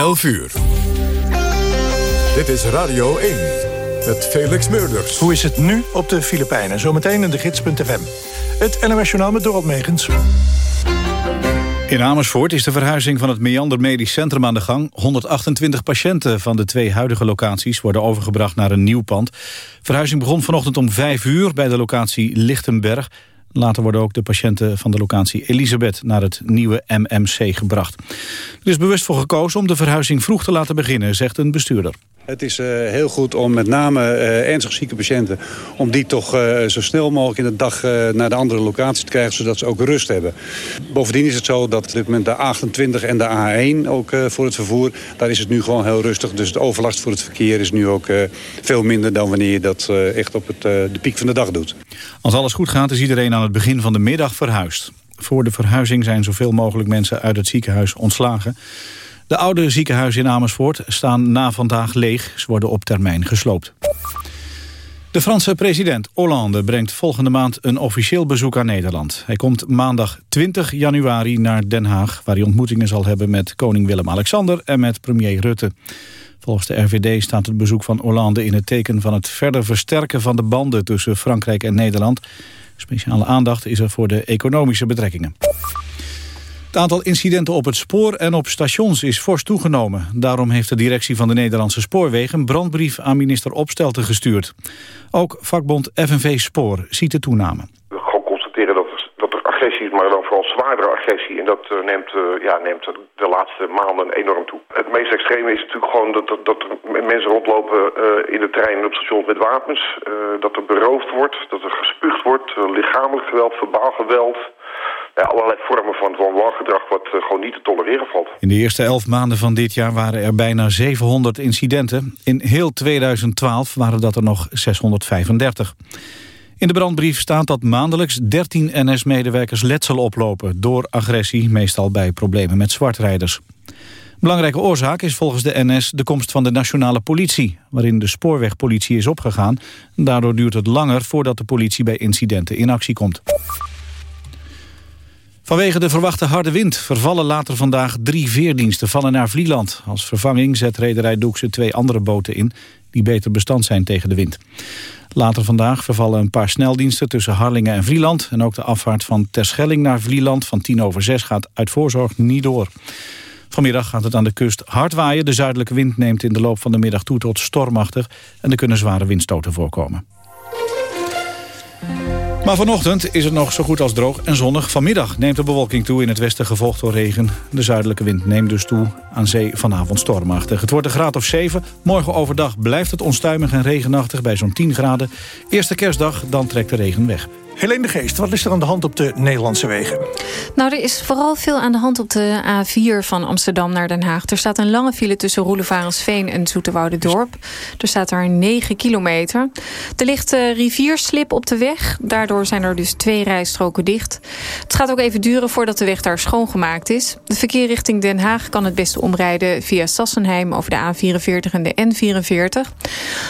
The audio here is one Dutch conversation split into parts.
11 uur. Dit is Radio 1 met Felix Meurders. Hoe is het nu op de Filipijnen? Zometeen in de gids.fm. Het NOS Journaal met Dorot Megens. In Amersfoort is de verhuizing van het Meander Medisch Centrum aan de gang. 128 patiënten van de twee huidige locaties worden overgebracht naar een nieuw pand. Verhuizing begon vanochtend om 5 uur bij de locatie Lichtenberg. Later worden ook de patiënten van de locatie Elisabeth naar het nieuwe MMC gebracht. Er is bewust voor gekozen om de verhuizing vroeg te laten beginnen, zegt een bestuurder. Het is uh, heel goed om met name uh, ernstig zieke patiënten... om die toch uh, zo snel mogelijk in de dag naar de andere locatie te krijgen... zodat ze ook rust hebben. Bovendien is het zo dat op dit moment de A28 en de A1 ook voor het vervoer... daar is het nu gewoon heel rustig. Dus de overlast voor het verkeer is nu ook veel minder... dan wanneer je dat echt op het, de piek van de dag doet. Als alles goed gaat is iedereen aan het begin van de middag verhuisd. Voor de verhuizing zijn zoveel mogelijk mensen uit het ziekenhuis ontslagen... De oude ziekenhuizen in Amersfoort staan na vandaag leeg. Ze worden op termijn gesloopt. De Franse president Hollande brengt volgende maand een officieel bezoek aan Nederland. Hij komt maandag 20 januari naar Den Haag... waar hij ontmoetingen zal hebben met koning Willem-Alexander en met premier Rutte. Volgens de RVD staat het bezoek van Hollande in het teken van het verder versterken van de banden tussen Frankrijk en Nederland. Speciale aandacht is er voor de economische betrekkingen. Het aantal incidenten op het spoor en op stations is fors toegenomen. Daarom heeft de directie van de Nederlandse Spoorwegen... een brandbrief aan minister Opstelten gestuurd. Ook vakbond FNV Spoor ziet de toename. We gewoon constateren dat er, dat agressie is, maar dan vooral zwaardere agressie. En dat uh, neemt, uh, ja, neemt de laatste maanden enorm toe. Het meest extreme is natuurlijk gewoon dat, dat, dat mensen rondlopen uh, in de trein en op stations met wapens. dat er beroofd wordt, dat er gespuugd wordt, lichamelijk geweld, verbaal geweld allerlei vormen van, van wat uh, gewoon niet te tolereren valt. In de eerste elf maanden van dit jaar waren er bijna 700 incidenten. In heel 2012 waren dat er nog 635. In de brandbrief staat dat maandelijks 13 NS-medewerkers letsel oplopen... door agressie, meestal bij problemen met zwartrijders. Belangrijke oorzaak is volgens de NS de komst van de nationale politie... waarin de spoorwegpolitie is opgegaan. Daardoor duurt het langer voordat de politie bij incidenten in actie komt. Vanwege de verwachte harde wind vervallen later vandaag drie veerdiensten vallen naar Vlieland. Als vervanging zet rederij Doekse twee andere boten in die beter bestand zijn tegen de wind. Later vandaag vervallen een paar sneldiensten tussen Harlingen en Vlieland. En ook de afvaart van Terschelling naar Vlieland van tien over zes gaat uit voorzorg niet door. Vanmiddag gaat het aan de kust hard waaien. De zuidelijke wind neemt in de loop van de middag toe tot stormachtig. En er kunnen zware windstoten voorkomen. Maar vanochtend is het nog zo goed als droog en zonnig. Vanmiddag neemt de bewolking toe in het westen gevolgd door regen. De zuidelijke wind neemt dus toe. Aan zee vanavond stormachtig. Het wordt een graad of 7. Morgen overdag blijft het onstuimig en regenachtig bij zo'n 10 graden. Eerste kerstdag, dan trekt de regen weg. Helene de Geest, wat is er aan de hand op de Nederlandse wegen? Nou, er is vooral veel aan de hand op de A4 van Amsterdam naar Den Haag. Er staat een lange file tussen Roelevarensveen en Dorp. Er staat daar 9 kilometer. Er ligt uh, rivierslip op de weg. Daardoor zijn er dus twee rijstroken dicht. Het gaat ook even duren voordat de weg daar schoongemaakt is. De verkeer richting Den Haag kan het beste omrijden via Sassenheim... over de A44 en de N44.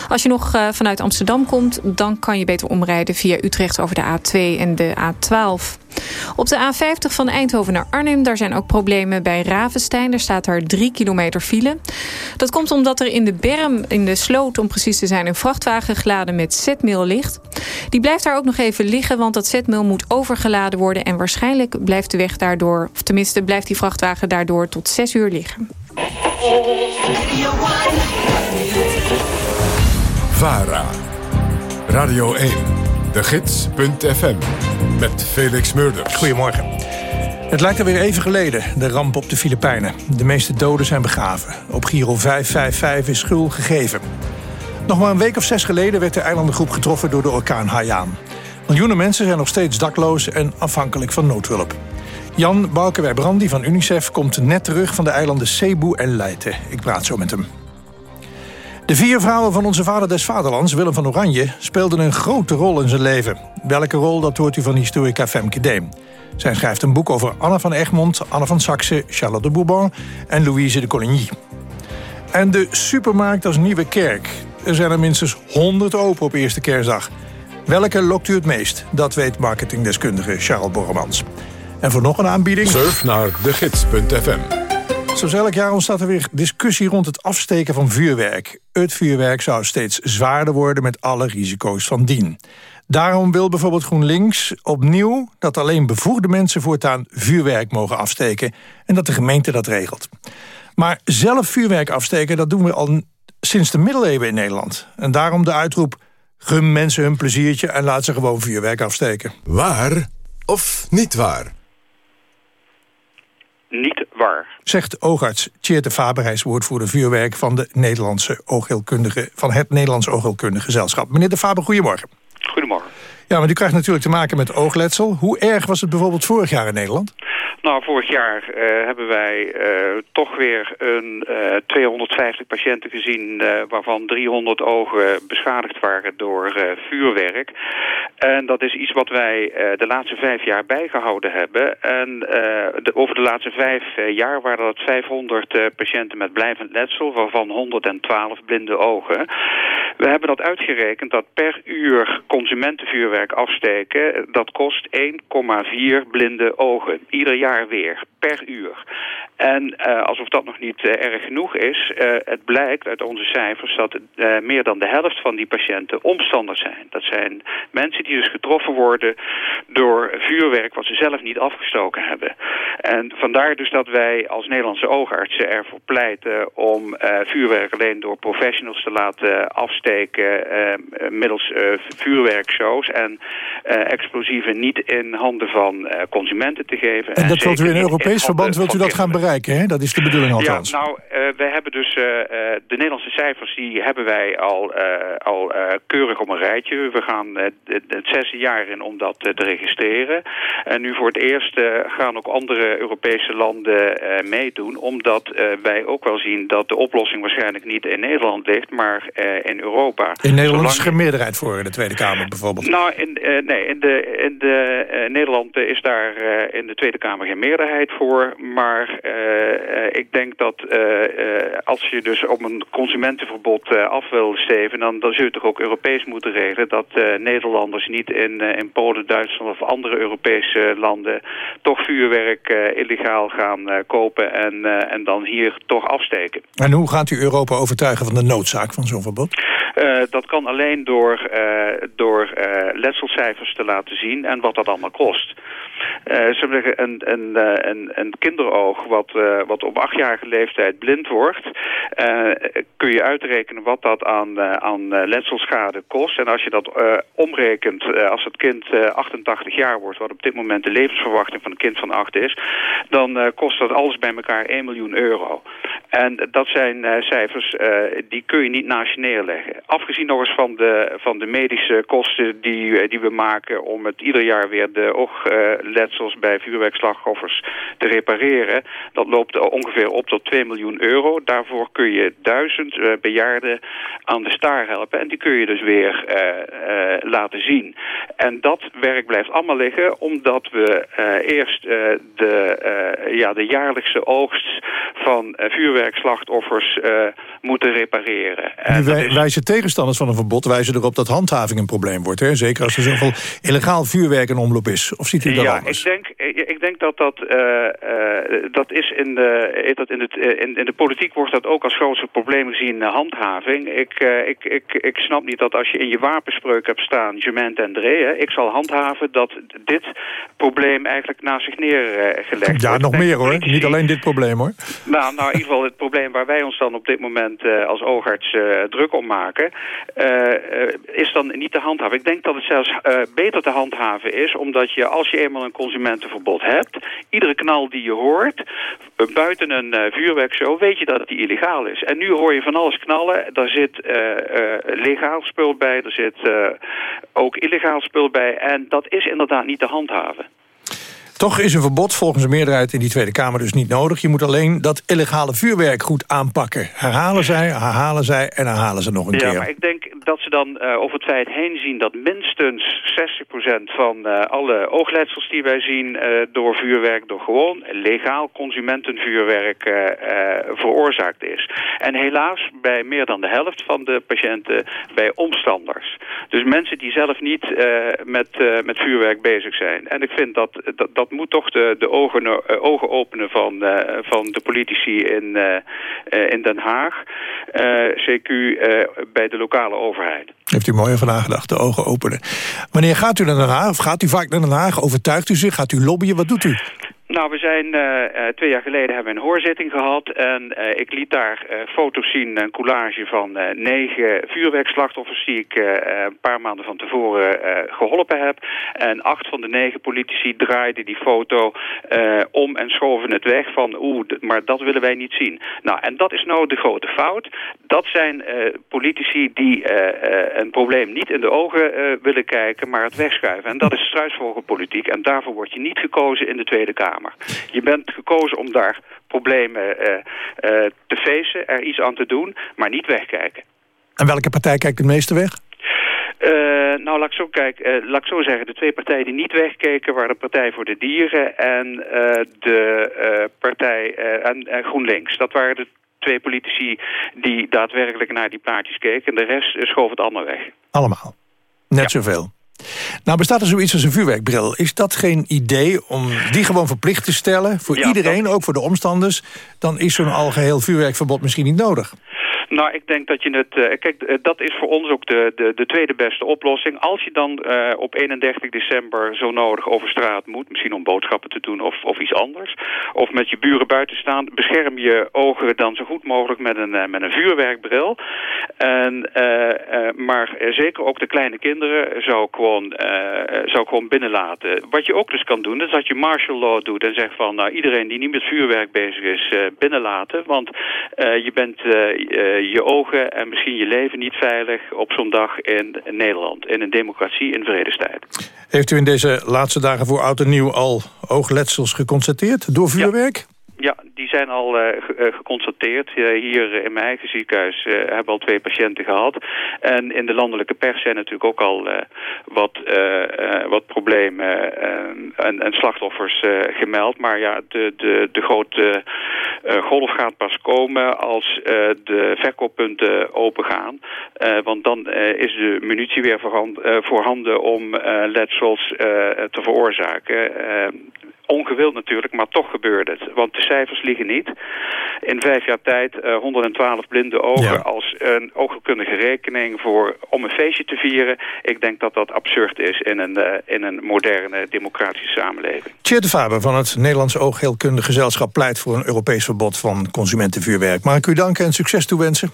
Als je nog uh, vanuit Amsterdam komt... dan kan je beter omrijden via Utrecht over de A 2 en de A12. Op de A50 van Eindhoven naar Arnhem, daar zijn ook problemen bij Ravenstein. Er staat daar 3 kilometer file. Dat komt omdat er in de berm, in de sloot om precies te zijn... een vrachtwagen geladen met zetmeel ligt. Die blijft daar ook nog even liggen, want dat zetmeel moet overgeladen worden... en waarschijnlijk blijft de weg daardoor, of tenminste blijft die vrachtwagen daardoor tot 6 uur liggen. VARA, Radio 1. De Gids.fm met Felix Murders. Goedemorgen. Het lijkt alweer even geleden, de ramp op de Filipijnen. De meeste doden zijn begraven. Op Giro 555 is schuld gegeven. Nog maar een week of zes geleden werd de eilandengroep getroffen door de orkaan Haiyan. Miljoenen mensen zijn nog steeds dakloos en afhankelijk van noodhulp. Jan Balkenwij-Brandy van UNICEF komt net terug van de eilanden Cebu en Leyte. Ik praat zo met hem. De vier vrouwen van onze vader des vaderlands, Willem van Oranje... speelden een grote rol in zijn leven. Welke rol, dat hoort u van historica Femke Deem. Zij schrijft een boek over Anne van Egmond, Anne van Saxe... Charlotte de Bourbon en Louise de Coligny. En de supermarkt als nieuwe kerk. Er zijn er minstens 100 open op eerste kerstdag. Welke lokt u het meest? Dat weet marketingdeskundige Charles Borremans. En voor nog een aanbieding... Surf naar degids.fm Zoals elk jaar ontstaat er weer discussie rond het afsteken van vuurwerk. Het vuurwerk zou steeds zwaarder worden met alle risico's van dien. Daarom wil bijvoorbeeld GroenLinks opnieuw dat alleen bevoegde mensen voortaan vuurwerk mogen afsteken en dat de gemeente dat regelt. Maar zelf vuurwerk afsteken, dat doen we al sinds de middeleeuwen in Nederland. En daarom de uitroep, gun mensen hun pleziertje en laat ze gewoon vuurwerk afsteken. Waar of niet waar? Niet waar. Zegt oogarts Tjeerd de woordvoerder vuurwerk van, de Nederlandse oogheelkundige, van het Nederlands Oogheelkundige Gezelschap. Meneer de Faber, goedemorgen. Goedemorgen. Ja, maar u krijgt natuurlijk te maken met oogletsel. Hoe erg was het bijvoorbeeld vorig jaar in Nederland? Nou, vorig jaar uh, hebben wij uh, toch weer een uh, eh, 250 patiënten gezien... waarvan 300 ogen beschadigd waren door vuurwerk. En dat is iets wat wij de laatste vijf jaar bijgehouden hebben. En over de laatste vijf jaar waren dat 500 patiënten met blijvend letsel... waarvan 112 blinde ogen. We hebben dat uitgerekend dat per uur consumentenvuurwerk afsteken... dat kost 1,4 blinde ogen. Ieder jaar weer, per uur. En uh, alsof dat nog niet uh, erg genoeg is, uh, het blijkt uit onze cijfers dat meer dan de helft van die patiënten omstanders zijn. Dat zijn mensen die dus getroffen worden door vuurwerk wat ze zelf niet afgestoken hebben. En vandaar dus dat wij als Nederlandse oogartsen ervoor pleiten om vuurwerk alleen door professionals te laten afsteken middels vuurwerkshows en explosieven niet in handen van consumenten te geven. En, dat wilt u in Europees verband wilt u dat gaan bereiken, hè? Dat is de bedoeling althans. Ja, nou, uh, we hebben dus uh, de Nederlandse cijfers, die hebben wij al, al keurig op een rijtje. We gaan het, het zesde jaar in om dat te registreren. En nu voor het eerst gaan ook andere Europese landen meedoen, omdat wij ook wel zien dat de oplossing waarschijnlijk niet in Nederland ligt, maar in Europa. In Nederland is er geen meerderheid voor in de Tweede Kamer bijvoorbeeld? Nou, in, nee, in, de, in de, Nederland is daar in de Tweede Kamer geen meerderheid voor, maar ik denk dat uh, als je dus op een consumentenverbod af wil steven, dan, dan zul je toch ook Europees moeten regelen dat Nederlanders niet in, in Polen, Duitsland of andere Europese landen toch vuurwerk illegaal gaan kopen en, en dan hier toch afsteken. En hoe gaat u Europa overtuigen van de noodzaak van zo'n verbod? Dat kan alleen door, door letselcijfers te laten zien en wat dat allemaal kost. Zeggen, een, een, eh, een, een kinderoog wat, wat op achtjarige leeftijd blind wordt, kun je uitrekenen wat dat aan, aan letselschade kost. En als je dat omrekent, als het kind 88 jaar wordt, wat op dit moment de levensverwachting van een kind van 8 is, dan kost dat alles bij elkaar 1 miljoen euro. En dat zijn cijfers, die kun je niet naast je neerleggen. Afgezien nog eens van de, van de medische kosten die, die we maken om het ieder jaar weer de oogletsels bij vuurwerkslachtoffers te repareren. Dat loopt ongeveer op tot 2 miljoen euro. Daarvoor kun je duizend uh, bejaarden aan de staar helpen. En die kun je dus weer uh, uh, laten zien. En dat werk blijft allemaal liggen omdat we eerst de, ja, de jaarlijkse oogst van vuurwerkslachtoffers moeten repareren. En wij, is... tegenstanders van een verbod wijzen erop dat handhaving een probleem wordt. Hè? Zeker als er zoveel illegaal vuurwerk in omloop is. Of ziet u dat ja, anders? Ik denk, ik denk dat dat, uh, uh, dat is in de, dat in, het, in, in, de politiek wordt dat ook als grootste probleem gezien handhaving. Ik, ik, ik, ik snap niet dat als je in je wapenspreuk hebt staan, Germain Tendré, ik zal handhaven dat dit probleem eigenlijk naast zich neergelegd ja, wordt. nog meer hoor, niet alleen dit probleem hoor. Nou, nou in ieder geval het probleem waar wij ons dan op dit moment als oogarts druk om maken, is dan niet te handhaven. Ik denk dat het zelfs beter te handhaven is, omdat je als je eenmaal een consumentenverbod hebt, iedere knal die je hoort, eh, buiten een vuurwerkshow, weet je dat die illegaal is. En nu hoor je van alles knallen. Daar zit legaal spul bij, er zit ook illegaal spul bij. En dat is inderdaad niet te handhaven. Toch is een verbod volgens de meerderheid in die Tweede Kamer dus niet nodig. Je moet alleen dat illegale vuurwerk goed aanpakken. Herhalen zij, herhalen zij en herhalen ze nog een keer. Ja, maar ik denk dat ze dan uh, over het feit heen zien... dat minstens 60% van uh, alle oogletsels die wij zien uh, door vuurwerk... door gewoon legaal consumentenvuurwerk veroorzaakt is. En helaas bij meer dan de helft van de patiënten bij omstanders. Dus mensen die zelf niet met, met vuurwerk bezig zijn. En ik vind dat dat, dat moet toch de, de ogen, ogen openen van, van de politici in, in Den Haag. CQ bij de lokale overheid. Heeft u mooi over nagedacht, de ogen openen. Wanneer gaat u naar Den Haag? Of gaat u vaak naar Den Haag? Overtuigt u zich? Gaat u lobbyen? Wat doet u? Nou, we zijn uh, twee jaar geleden hebben we een hoorzitting gehad. En uh, ik liet daar foto's zien, een collage van negen vuurwerkslachtoffers... die ik een paar maanden van tevoren geholpen heb. En acht van de negen politici draaiden die foto om en schoven het weg van... oeh, maar dat willen wij niet zien. Nou, en dat is nou de grote fout. Dat zijn politici die een probleem niet in de ogen willen kijken... maar het wegschuiven. En dat is struisvogelpolitiek. En daarvoor word je niet gekozen in de Tweede Kamer. Je bent gekozen om daar problemen uh, uh, te facen, er iets aan te doen, maar niet wegkijken. En welke partij kijkt het meeste weg? Uh, nou, laat ik, zo kijken, laat ik zo zeggen. De twee partijen die niet wegkeken waren de Partij voor de Dieren en de Partij en, en, GroenLinks. Dat waren de twee politici die daadwerkelijk naar die plaatjes keken. En de rest schoof het allemaal weg. Allemaal? Net zoveel? Nou bestaat er zoiets als een vuurwerkbril. Is dat geen idee om die gewoon verplicht te stellen... voor iedereen, ook voor de omstanders... dan is zo'n algeheel vuurwerkverbod misschien niet nodig. Nou, ik denk dat je het... Uh, kijk, uh, dat is voor ons ook de, de, de tweede beste oplossing. Als je dan uh, op 31 december zo nodig over straat moet... misschien om boodschappen te doen of, of iets anders... of met je buren buiten staan... bescherm je ogen dan zo goed mogelijk met een, met een vuurwerkbril. En, maar zeker ook de kleine kinderen zou ik, gewoon, zou gewoon binnenlaten. Wat je ook dus kan doen, is dat je martial law doet... en zegt van nou, iedereen die niet met vuurwerk bezig is, binnenlaten. Want je bent je ogen en misschien je leven niet veilig op zo'n dag in Nederland. In een democratie in vredestijd. Heeft u in deze laatste dagen voor oud en nieuw al oogletsels geconstateerd door vuurwerk? Ja, die zijn al uh, geconstateerd. Uh, hier in mijn eigen ziekenhuis uh, hebben al twee patiënten gehad. En in de landelijke pers zijn natuurlijk ook al wat, wat problemen en, en, slachtoffers gemeld. Maar ja, de, de, de grote golf gaat pas komen als de verkooppunten open gaan. want dan is de munitie weer voorhanden om letsels te veroorzaken ongewild natuurlijk, maar toch gebeurde het. Want de cijfers liegen niet. In vijf jaar tijd uh, eh, 112 blinde ogen als een oogkundige rekening voor, om een feestje te vieren. Ik denk dat dat absurd is in een, uh, in een moderne democratische samenleving. Tjeerd de Faber van het Nederlandse Oogheelkundige Gezelschap pleit voor een Europees verbod van consumentenvuurwerk. Mag ik u danken en succes toewensen?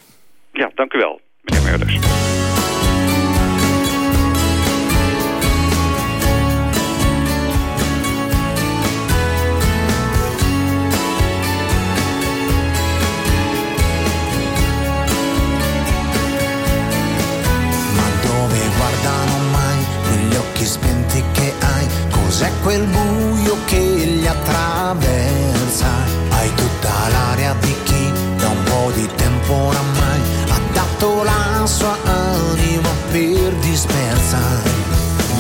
Ja, dank u wel, meneer Meurders. occhi spenti che hai, cos'è quel buio che li attraversa? Hai tutta l'aria di chi da un po' di tempo oramai ha dato la sua anima per dispersa.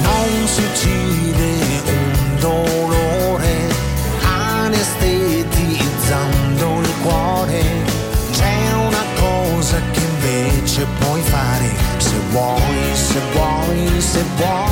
Non si uccide un dolore, anestetizzando il cuore. C'è una cosa che invece puoi fare se vuoi, se vuoi, se vuoi.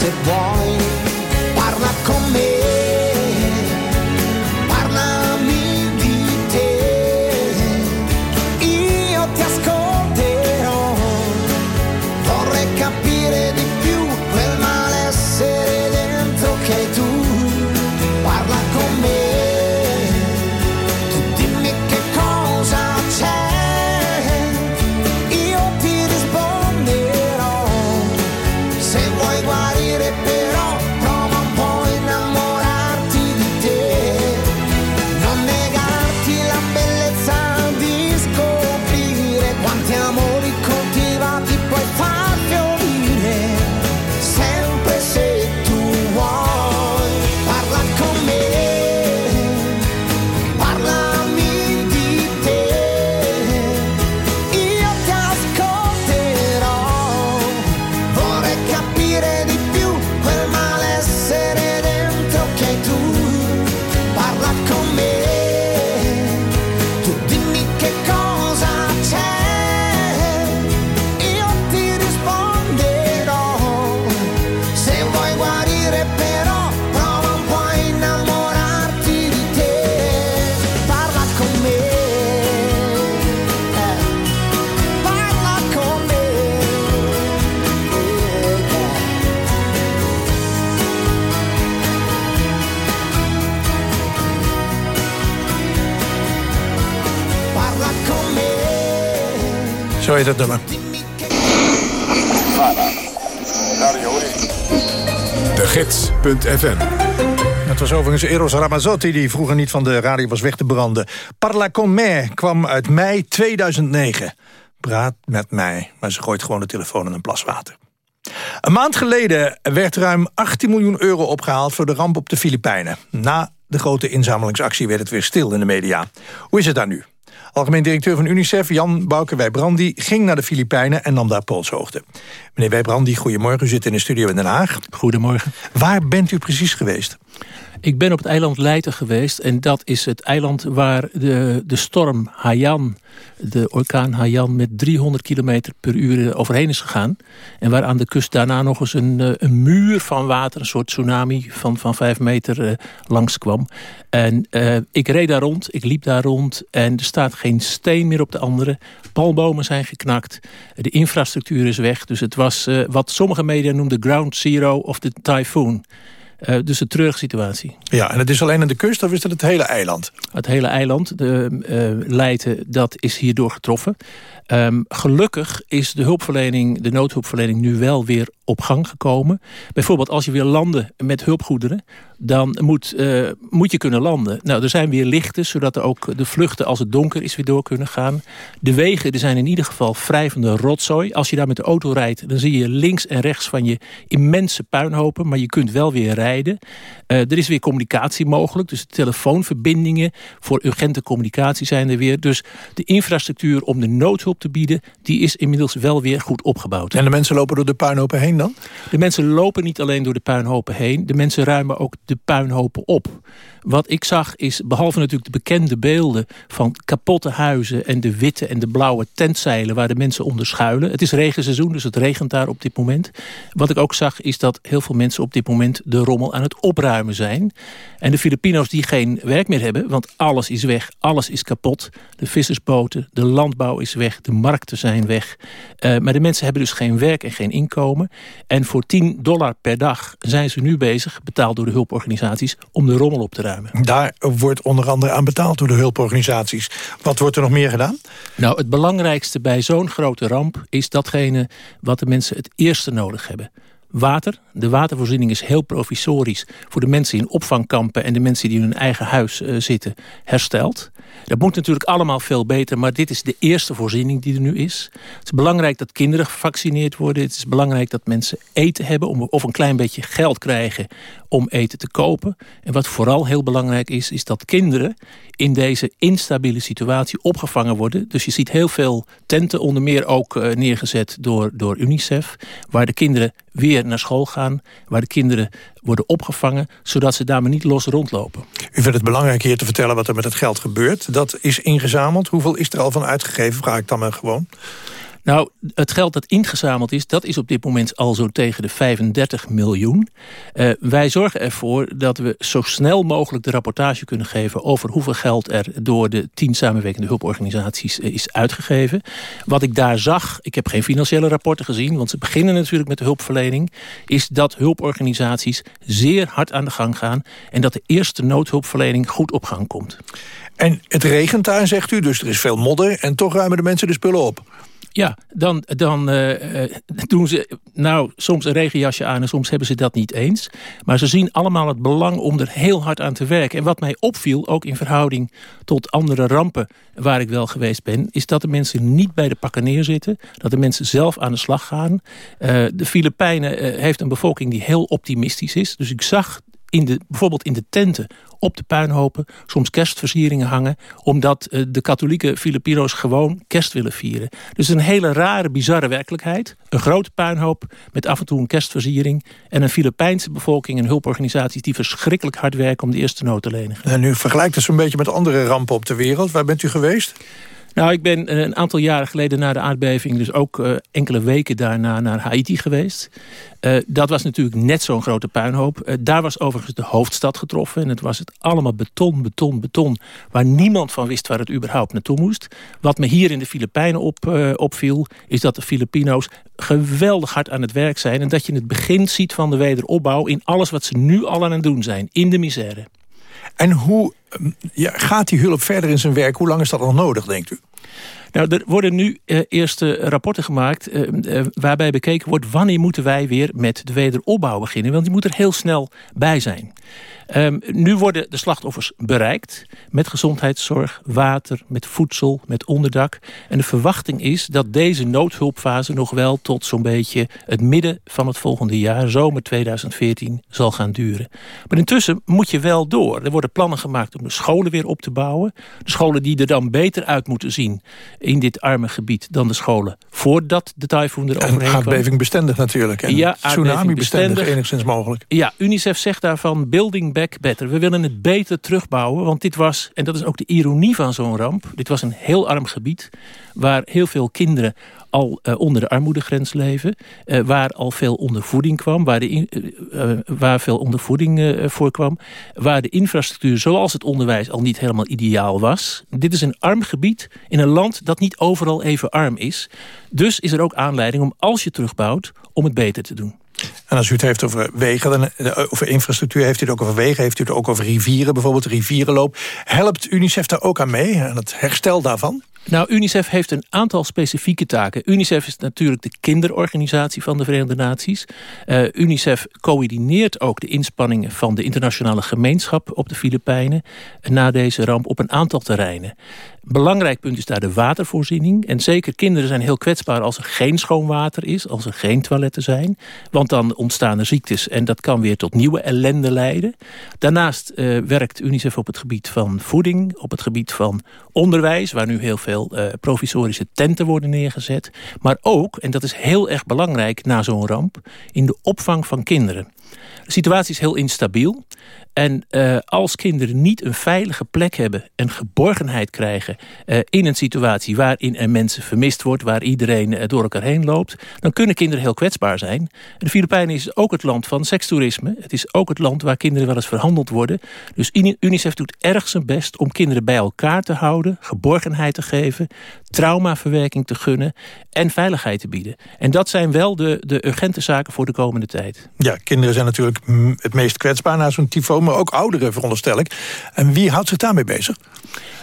Parla heet het nummer. De Gids.fm Het was overigens Eros Ramazzotti die vroeger niet van de radio was weg te branden. Parla con me kwam uit mei 2009. Praat met mij, maar ze gooit gewoon de telefoon in een plas water. Een maand geleden werd ruim 18 miljoen euro opgehaald... voor de ramp op de Filipijnen. Na de grote inzamelingsactie werd het weer stil in de media. Hoe is het daar nu? Algemeen directeur van UNICEF, Jan Bouke Wijbrandi... ging naar de Filipijnen en nam daar polshoogte. Meneer Wijbrandi, goedemorgen. U zit in de studio in Den Haag. Goedemorgen. Waar bent u precies geweest? Ik ben op het eiland Leyte geweest. En dat is het eiland waar de, de storm Haiyan, de orkaan Haiyan... met 300 km per uur overheen is gegaan. En waar aan de kust daarna nog eens een, eh, een muur van water... een soort tsunami van, van vijf meter uh, langskwam. En uh, ik reed daar rond, ik liep daar rond... en er staat geen steen meer op de andere. Palmbomen zijn geknakt. De infrastructuur is weg. Dus het was wat sommige media noemden ground zero of the typhoon... Uh, dus een treurige situatie. Ja, en het is alleen aan de kust of is het het hele eiland? Het hele eiland, de uh, Leiden, dat is hierdoor getroffen. Um, gelukkig is de hulpverlening, de noodhulpverlening nu wel weer op gang gekomen. Bijvoorbeeld als je wil landen met hulpgoederen, dan moet, uh, moet je kunnen landen. Nou, er zijn weer lichten, zodat er ook de vluchten als het donker is weer door kunnen gaan. De wegen er zijn in ieder geval vrij van de rotzooi. Als je daar met de auto rijdt, dan zie je links en rechts van je immense puinhopen, maar je kunt wel weer rijden. Uh, er is weer communicatie mogelijk, dus telefoonverbindingen voor urgente communicatie zijn er weer. Dus de infrastructuur om de noodhulp te bieden, die is inmiddels wel weer goed opgebouwd. En de mensen lopen door de puinhopen heen dan? De mensen lopen niet alleen door de puinhopen heen, de mensen ruimen ook de puinhopen op. Wat ik zag is, behalve natuurlijk de bekende beelden van kapotte huizen en de witte en de blauwe tentzeilen waar de mensen onder schuilen. Het is regenseizoen, dus het regent daar op dit moment. Wat ik ook zag is dat heel veel mensen op dit moment de rommel aan het opruimen zijn. En de Filipino's die geen werk meer hebben, want alles is weg, alles is kapot. De vissersboten, de landbouw is weg, de markten zijn weg. Uh, maar de mensen hebben dus geen werk en geen inkomen. En voor 10 dollar per dag zijn ze nu bezig, betaald door de hulporganisaties, om de rommel op te ruimen. Daar wordt onder andere aan betaald door de hulporganisaties. Wat wordt er nog meer gedaan? Nou, het belangrijkste bij zo'n grote ramp is datgene wat de mensen het eerste nodig hebben. Water. De watervoorziening is heel provisorisch voor de mensen in opvangkampen en de mensen die in hun eigen huis uh, zitten hersteld. Dat moet natuurlijk allemaal veel beter, maar dit is de eerste voorziening die er nu is. Het is belangrijk dat kinderen gevaccineerd worden. Het is belangrijk dat mensen eten hebben om, of een klein beetje geld krijgen om eten te kopen. En wat vooral heel belangrijk is, is dat kinderen in deze instabiele situatie opgevangen worden. Dus je ziet heel veel tenten, onder meer ook uh, neergezet door, door UNICEF... waar de kinderen weer naar school gaan, waar de kinderen worden opgevangen... zodat ze daar maar niet los rondlopen. U vindt het belangrijk hier te vertellen wat er met het geld gebeurt. Dat is ingezameld. Hoeveel is er al van uitgegeven, vraag ik dan maar gewoon? Nou, het geld dat ingezameld is, dat is op dit moment al zo tegen de 35 miljoen. Uh, wij zorgen ervoor dat we zo snel mogelijk de rapportage kunnen geven... over hoeveel geld er door de tien samenwerkende hulporganisaties uh, is uitgegeven. Wat ik daar zag, ik heb geen financiële rapporten gezien... want ze beginnen natuurlijk met de hulpverlening... is dat hulporganisaties zeer hard aan de gang gaan... en dat de eerste noodhulpverlening goed op gang komt. En het regent daar, zegt u, dus er is veel modder... en toch ruimen de mensen de spullen op. Ja, dan, dan uh, doen ze nou soms een regenjasje aan... en soms hebben ze dat niet eens. Maar ze zien allemaal het belang om er heel hard aan te werken. En wat mij opviel, ook in verhouding tot andere rampen... waar ik wel geweest ben... is dat de mensen niet bij de pakken neerzitten. Dat de mensen zelf aan de slag gaan. Uh, de Filipijnen heeft een bevolking die heel optimistisch is. Dus ik zag in de, bijvoorbeeld in de tenten op de puinhopen soms kerstversieringen hangen... omdat uh, de katholieke Filipino's gewoon kerst willen vieren. Dus een hele rare, bizarre werkelijkheid. Een grote puinhoop met af en toe een kerstversiering... en een Filipijnse bevolking en hulporganisaties... die verschrikkelijk hard werken om de eerste nood te lenigen. En u vergelijkt het zo'n beetje met andere rampen op de wereld. Waar bent u geweest? Nou, ik ben een aantal jaren geleden na de aardbeving... dus ook uh, enkele weken daarna naar Haiti geweest. Uh, dat was natuurlijk net zo'n grote puinhoop. Daar was overigens de hoofdstad getroffen. En het was het allemaal beton, beton, beton... waar niemand van wist waar het überhaupt naartoe moest. Wat me hier in de Filipijnen op, opviel... is dat de Filipino's geweldig hard aan het werk zijn... en dat je het begin ziet van de wederopbouw... in alles wat ze nu al aan het doen zijn, in de misère. En hoe ja, gaat die hulp verder in zijn werk? Hoe lang is dat al nodig, denkt u? Nou, er worden nu uh, eerste rapporten gemaakt uh, uh, waarbij bekeken wordt... wanneer moeten wij weer met de wederopbouw beginnen. Want die moet er heel snel bij zijn. Um, nu worden de slachtoffers bereikt met gezondheidszorg, water, met voedsel, met onderdak. En de verwachting is dat deze noodhulpfase nog wel tot zo'n beetje het midden van het volgende jaar, zomer 2014, zal gaan duren. Maar intussen moet je wel door. Er worden plannen gemaakt om de scholen weer op te bouwen. De scholen die er dan beter uit moeten zien in dit arme gebied dan de scholen voordat de tyfoon er overheen kwam. aardbeving bestendig natuurlijk. En ja, tsunami bestendig enigszins mogelijk. Ja, UNICEF zegt daarvan building We willen het beter terugbouwen, want dit was, en dat is ook de ironie van zo'n ramp... dit was een heel arm gebied waar heel veel kinderen al uh, onder de armoedegrens leven. Uh, waar al veel ondervoeding kwam. Waar, de uh, waar veel ondervoeding voorkwam. Waar de infrastructuur zoals het onderwijs al niet helemaal ideaal was. Dit is een arm gebied in een land dat niet overal even arm is. Dus is er ook aanleiding om als je terugbouwt om het beter te doen. En als u het heeft over wegen, dan, over infrastructuur... heeft u het ook over wegen, heeft u het ook over rivieren, bijvoorbeeld rivierenloop. Helpt UNICEF daar ook aan mee, aan het herstel daarvan? Nou, UNICEF heeft een aantal specifieke taken. UNICEF is natuurlijk de kinderorganisatie van de Verenigde Naties. Uh, UNICEF coördineert ook de inspanningen van de internationale gemeenschap op de Filipijnen... na deze ramp op een aantal terreinen. Belangrijk punt is daar de watervoorziening. En zeker kinderen zijn heel kwetsbaar als er geen schoon water is... als er geen toiletten zijn. Want dan ontstaan er ziektes en dat kan weer tot nieuwe ellende leiden. Daarnaast uh, werkt UNICEF op het gebied van voeding... op het gebied van onderwijs, waar nu heel veel uh, provisorische tenten worden neergezet. Maar ook, en dat is heel erg belangrijk na zo'n ramp... in de opvang van kinderen. De situatie is heel instabiel. En uh, als kinderen niet een veilige plek hebben en geborgenheid krijgen uh, in een situatie waarin er mensen vermist wordt, waar iedereen uh, door elkaar heen loopt, dan kunnen kinderen heel kwetsbaar zijn. De Filipijnen is ook het land van sekstoerisme. Het is ook het land waar kinderen wel eens verhandeld worden. Dus UNICEF doet erg zijn best om kinderen bij elkaar te houden, geborgenheid te geven, traumaverwerking te gunnen en veiligheid te bieden. En dat zijn wel de, de urgente zaken voor de komende tijd. Ja, kinderen zijn natuurlijk het meest kwetsbaar na zo'n tyfoon, maar ook ouderen veronderstel ik. En wie houdt zich daarmee bezig?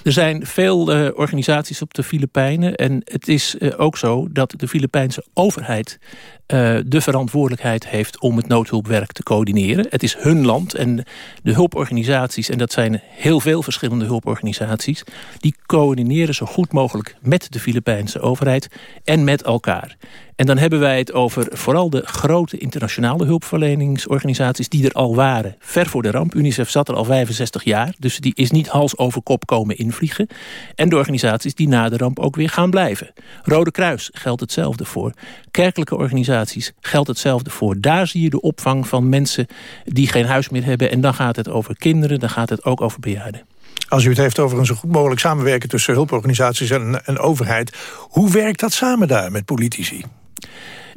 Er zijn veel uh, organisaties op de Filipijnen. En het is uh, ook zo dat de Filipijnse overheid uh, de verantwoordelijkheid heeft om het noodhulpwerk te coördineren. Het is hun land en de hulporganisaties, en dat zijn heel veel verschillende hulporganisaties, die coördineren zo goed mogelijk met de Filipijnse overheid en met elkaar. En dan hebben wij het over vooral de grote internationale hulpverleningsorganisaties die er al waren. Ver voor de ramp. UNICEF zat er al 65 jaar. Dus die is niet hals over kop komen invliegen. En de organisaties die na de ramp ook weer gaan blijven. Rode Kruis geldt hetzelfde voor. Kerkelijke organisaties geldt hetzelfde voor. Daar zie je de opvang van mensen die geen huis meer hebben. En dan gaat het over kinderen, dan gaat het ook over bejaarden. Als u het heeft over een zo goed mogelijk samenwerken... tussen hulporganisaties en, en overheid... hoe werkt dat samen daar met politici?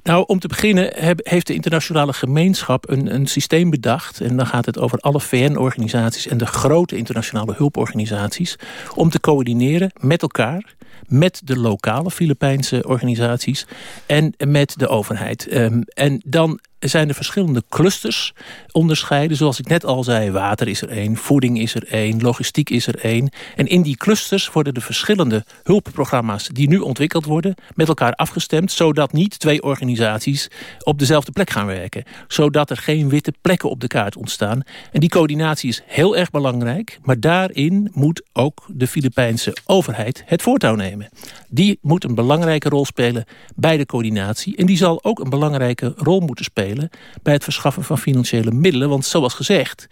Nou, om te beginnen heeft de internationale gemeenschap een, een systeem bedacht... en dan gaat het over alle VN-organisaties en de grote internationale hulporganisaties... om te coördineren met elkaar met de lokale Filipijnse organisaties en met de overheid. Um, en dan zijn er verschillende clusters onderscheiden. Zoals ik net al zei, water is er één, voeding is er één, logistiek is er één. En in die clusters worden de verschillende hulpprogramma's die nu ontwikkeld worden... met elkaar afgestemd, zodat niet twee organisaties op dezelfde plek gaan werken. Zodat er geen witte plekken op de kaart ontstaan. En die coördinatie is heel erg belangrijk, maar daarin moet ook de Filipijnse overheid het voortouw nemen. Die moet een belangrijke rol spelen bij de coördinatie. En die zal ook een belangrijke rol moeten spelen bij het verschaffen van financiële middelen. Want zoals gezegd,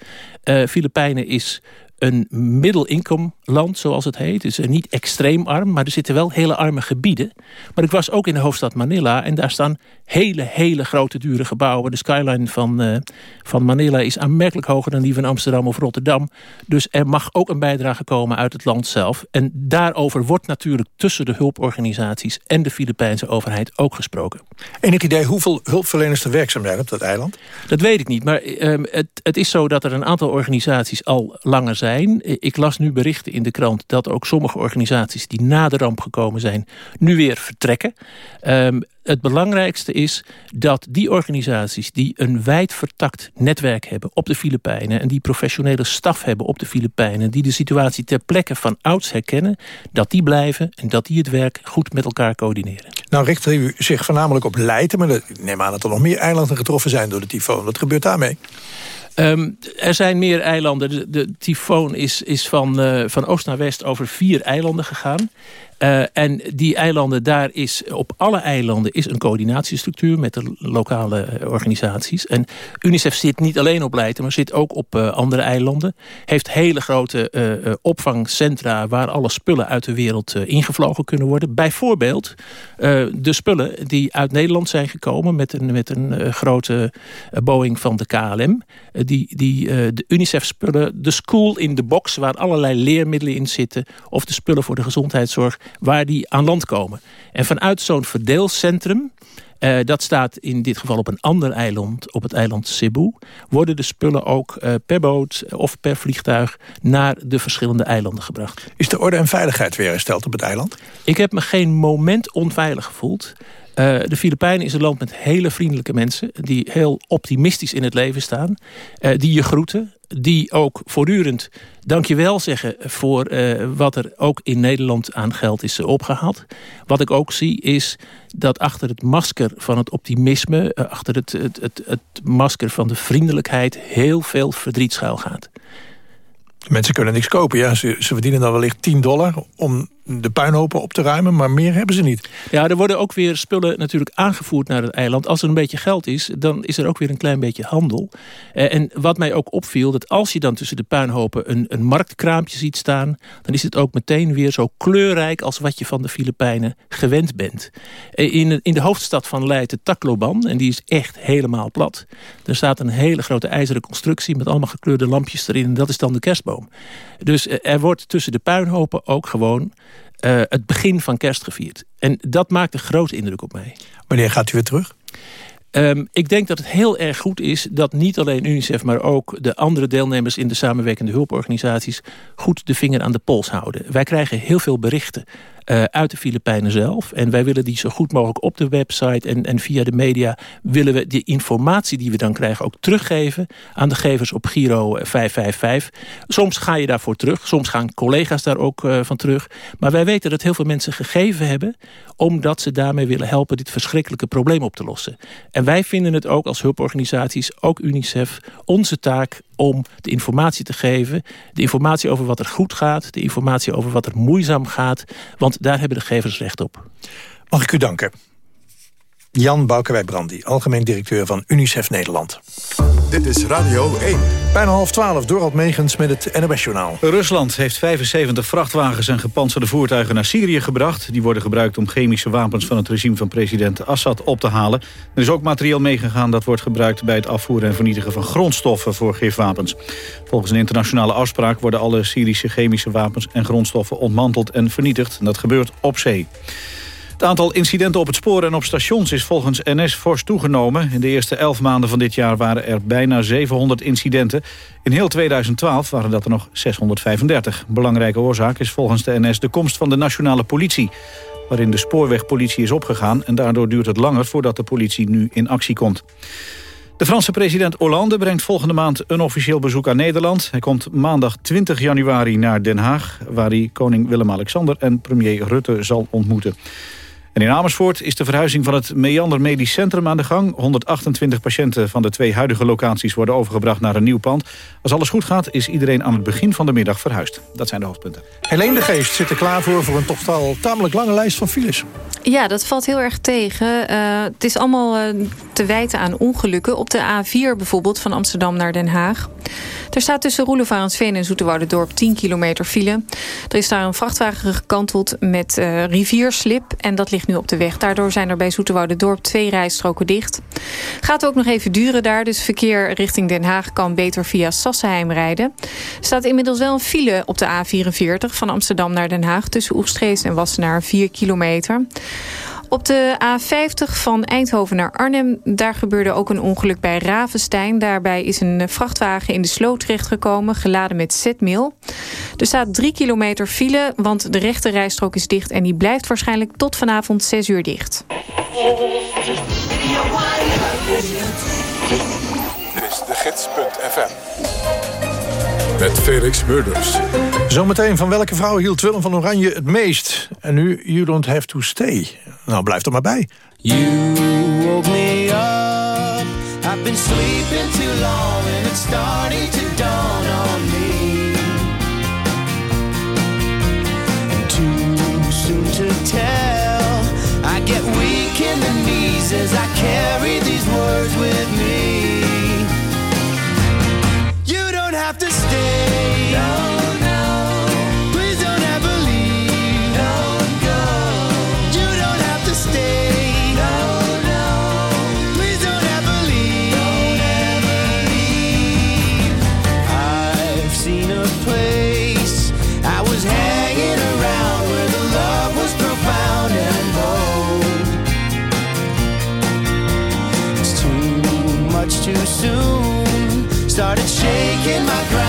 uh, Filipijnen is een middelinkomland, zoals het heet. Het is niet extreem arm, maar er zitten wel hele arme gebieden. Maar ik was ook in de hoofdstad Manila en daar staan hele, hele grote dure gebouwen. De skyline van, uh, van Manila is aanmerkelijk hoger dan die van Amsterdam of Rotterdam. Dus er mag ook een bijdrage komen uit het land zelf. En daarover wordt natuurlijk tussen de hulporganisaties en de Filipijnse overheid ook gesproken. Enig idee hoeveel hulpverleners er werkzaam zijn op dat eiland? Dat weet ik niet, maar uh, het, het is zo dat er een aantal organisaties al langer zijn ik las nu berichten in de krant dat ook sommige organisaties... die na de ramp gekomen zijn, nu weer vertrekken. Um, het belangrijkste is dat die organisaties die een wijd vertakt netwerk hebben op de Filipijnen... en die professionele staf hebben op de Filipijnen... die de situatie ter plekke van ouds herkennen... dat die blijven en dat die het werk goed met elkaar coördineren. Nou richt u zich voornamelijk op Leiden... maar neem aan dat er nog meer eilanden getroffen zijn door de tyfoon. Wat gebeurt daarmee? Um, er zijn meer eilanden. De, tyfoon is, is van, uh, van oost naar west over vier eilanden gegaan. Uh, en die eilanden, daar is op alle eilanden is een coördinatiestructuur met de lokale uh, organisaties. En UNICEF zit niet alleen op Leiden, maar zit ook op uh, andere eilanden. Heeft hele grote opvangcentra waar alle spullen uit de wereld ingevlogen kunnen worden. Bijvoorbeeld de spullen die uit Nederland zijn gekomen met een, met een grote Boeing van de KLM. die die de UNICEF spullen, de school in the box waar allerlei leermiddelen in zitten. Of de spullen voor de gezondheidszorg waar die aan land komen. En vanuit zo'n verdeelcentrum... Uh, dat staat in dit geval op een ander eiland, op het eiland Cebu... worden de spullen ook uh, per boot of per vliegtuig... naar de verschillende eilanden gebracht. Is de orde en veiligheid weer hersteld op het eiland? Ik heb me geen moment onveilig gevoeld. Uh, de Filipijnen is een land met hele vriendelijke mensen... die heel optimistisch in het leven staan. die je groeten die ook voortdurend dankjewel zeggen voor uh, wat er ook in Nederland aan geld is opgehaald. Wat ik ook zie is dat achter het masker van het optimisme, achter het, het, het, het masker van de vriendelijkheid heel veel verdriet schuil gaat. Mensen kunnen niks kopen. Ja, ze, ze verdienen dan wellicht 10 dollar om de puinhopen op te ruimen, maar meer hebben ze niet. Ja, er worden ook weer spullen natuurlijk aangevoerd naar het eiland. Als er een beetje geld is, dan is er ook weer een klein beetje handel. Eh, en wat mij ook opviel, dat als je dan tussen de puinhopen een, een marktkraampje ziet staan, dan is het ook meteen weer zo kleurrijk als wat je van de Filipijnen gewend bent. Eh, in, in de hoofdstad van Leiden, Tacloban, en die is echt helemaal plat. Er staat een hele grote ijzeren constructie met allemaal gekleurde lampjes erin en dat is dan de kerstboom. Dus eh, er wordt tussen de puinhopen ook gewoon uh, het begin van kerst gevierd. En dat maakt een grote indruk op mij. Wanneer gaat u weer terug? Um, ik denk dat het heel erg goed is dat niet alleen UNICEF... maar ook de andere deelnemers in de samenwerkende hulporganisaties... goed de vinger aan de pols houden. Wij krijgen heel veel berichten uh, uit de Filipijnen zelf. En wij willen die zo goed mogelijk op de website en, en via de media... willen we die informatie die we dan krijgen ook teruggeven... aan de gevers op Giro 555. Soms ga je daarvoor terug. Soms gaan collega's daar ook uh, van terug. Maar wij weten dat heel veel mensen gegeven hebben... omdat ze daarmee willen helpen dit verschrikkelijke probleem op te lossen. En wij vinden het ook als hulporganisaties, ook UNICEF... onze taak om de informatie te geven. De informatie over wat er goed gaat. De informatie over wat er moeizaam gaat. Want daar hebben de gevers recht op. Mag ik u danken? Jan Boukewijk-Brandy, algemeen directeur van UNICEF Nederland. Dit is Radio 1. Bijna half twaalf, Dorald Megens met het NOS-journaal. Rusland heeft 75 vrachtwagens en gepantserde voertuigen naar Syrië gebracht. Die worden gebruikt om chemische wapens van het regime van president Assad op te halen. Er is ook materieel meegegaan dat wordt gebruikt bij het afvoeren en vernietigen van grondstoffen voor gifwapens. Volgens een internationale afspraak worden alle Syrische chemische wapens en grondstoffen ontmanteld en vernietigd. En dat gebeurt op zee. Het aantal incidenten op het spoor en op stations is volgens NS fors toegenomen. In de eerste elf maanden van dit jaar waren er bijna 700 incidenten. In heel 2012 waren dat er nog 635. Belangrijke oorzaak is volgens de NS de komst van de nationale politie waarin de spoorwegpolitie is opgegaan... en daardoor duurt het langer voordat de politie nu in actie komt. De Franse president Hollande brengt volgende maand een officieel bezoek aan Nederland. Hij komt maandag 20 januari naar Den Haag... waar hij koning Willem-Alexander en premier Rutte zal ontmoeten. En in Amersfoort is de verhuizing van het Meander Medisch Centrum aan de gang. 128 patiënten van de twee huidige locaties worden overgebracht naar een nieuw pand. Als alles goed gaat is iedereen aan het begin van de middag verhuisd. Dat zijn de hoofdpunten. Helene de Geest zit er klaar voor voor een toch al tamelijk lange lijst van files. Ja, dat valt heel erg tegen. Uh, het is allemaal uh, te wijten aan ongelukken. Op de A4 bijvoorbeeld van Amsterdam naar Den Haag. Er staat tussen Roelevarensveen en Dorp 10 kilometer file. Er is daar een vrachtwagen gekanteld met uh, rivierslip. En dat ligt nu op de weg. Daardoor zijn er bij Dorp twee rijstroken dicht. Gaat ook nog even duren daar. Dus verkeer richting Den Haag kan beter via Sassenheim rijden. Er staat inmiddels wel een file op de A44 van Amsterdam naar Den Haag. Tussen Oegstrees en Wassenaar 4 kilometer. Op de A50 van Eindhoven naar Arnhem... daar gebeurde ook een ongeluk bij Ravenstein. Daarbij is een vrachtwagen in de sloot terechtgekomen... geladen met zetmeel. Er staat drie kilometer file, want de rechte rijstrook is dicht... en die blijft waarschijnlijk tot vanavond 6 uur dicht. Dit is de gids.fm met Felix Murders. Zometeen van welke vrouw hield Willem van Oranje het meest? En nu, you don't have to stay. Nou, blijf er maar bij. You woke me up. I've been sleeping too long and it's starting to dawn on me. And too soon to tell. I get weak in the knees as I carry these words with me. Have to stay. started shaking my ground.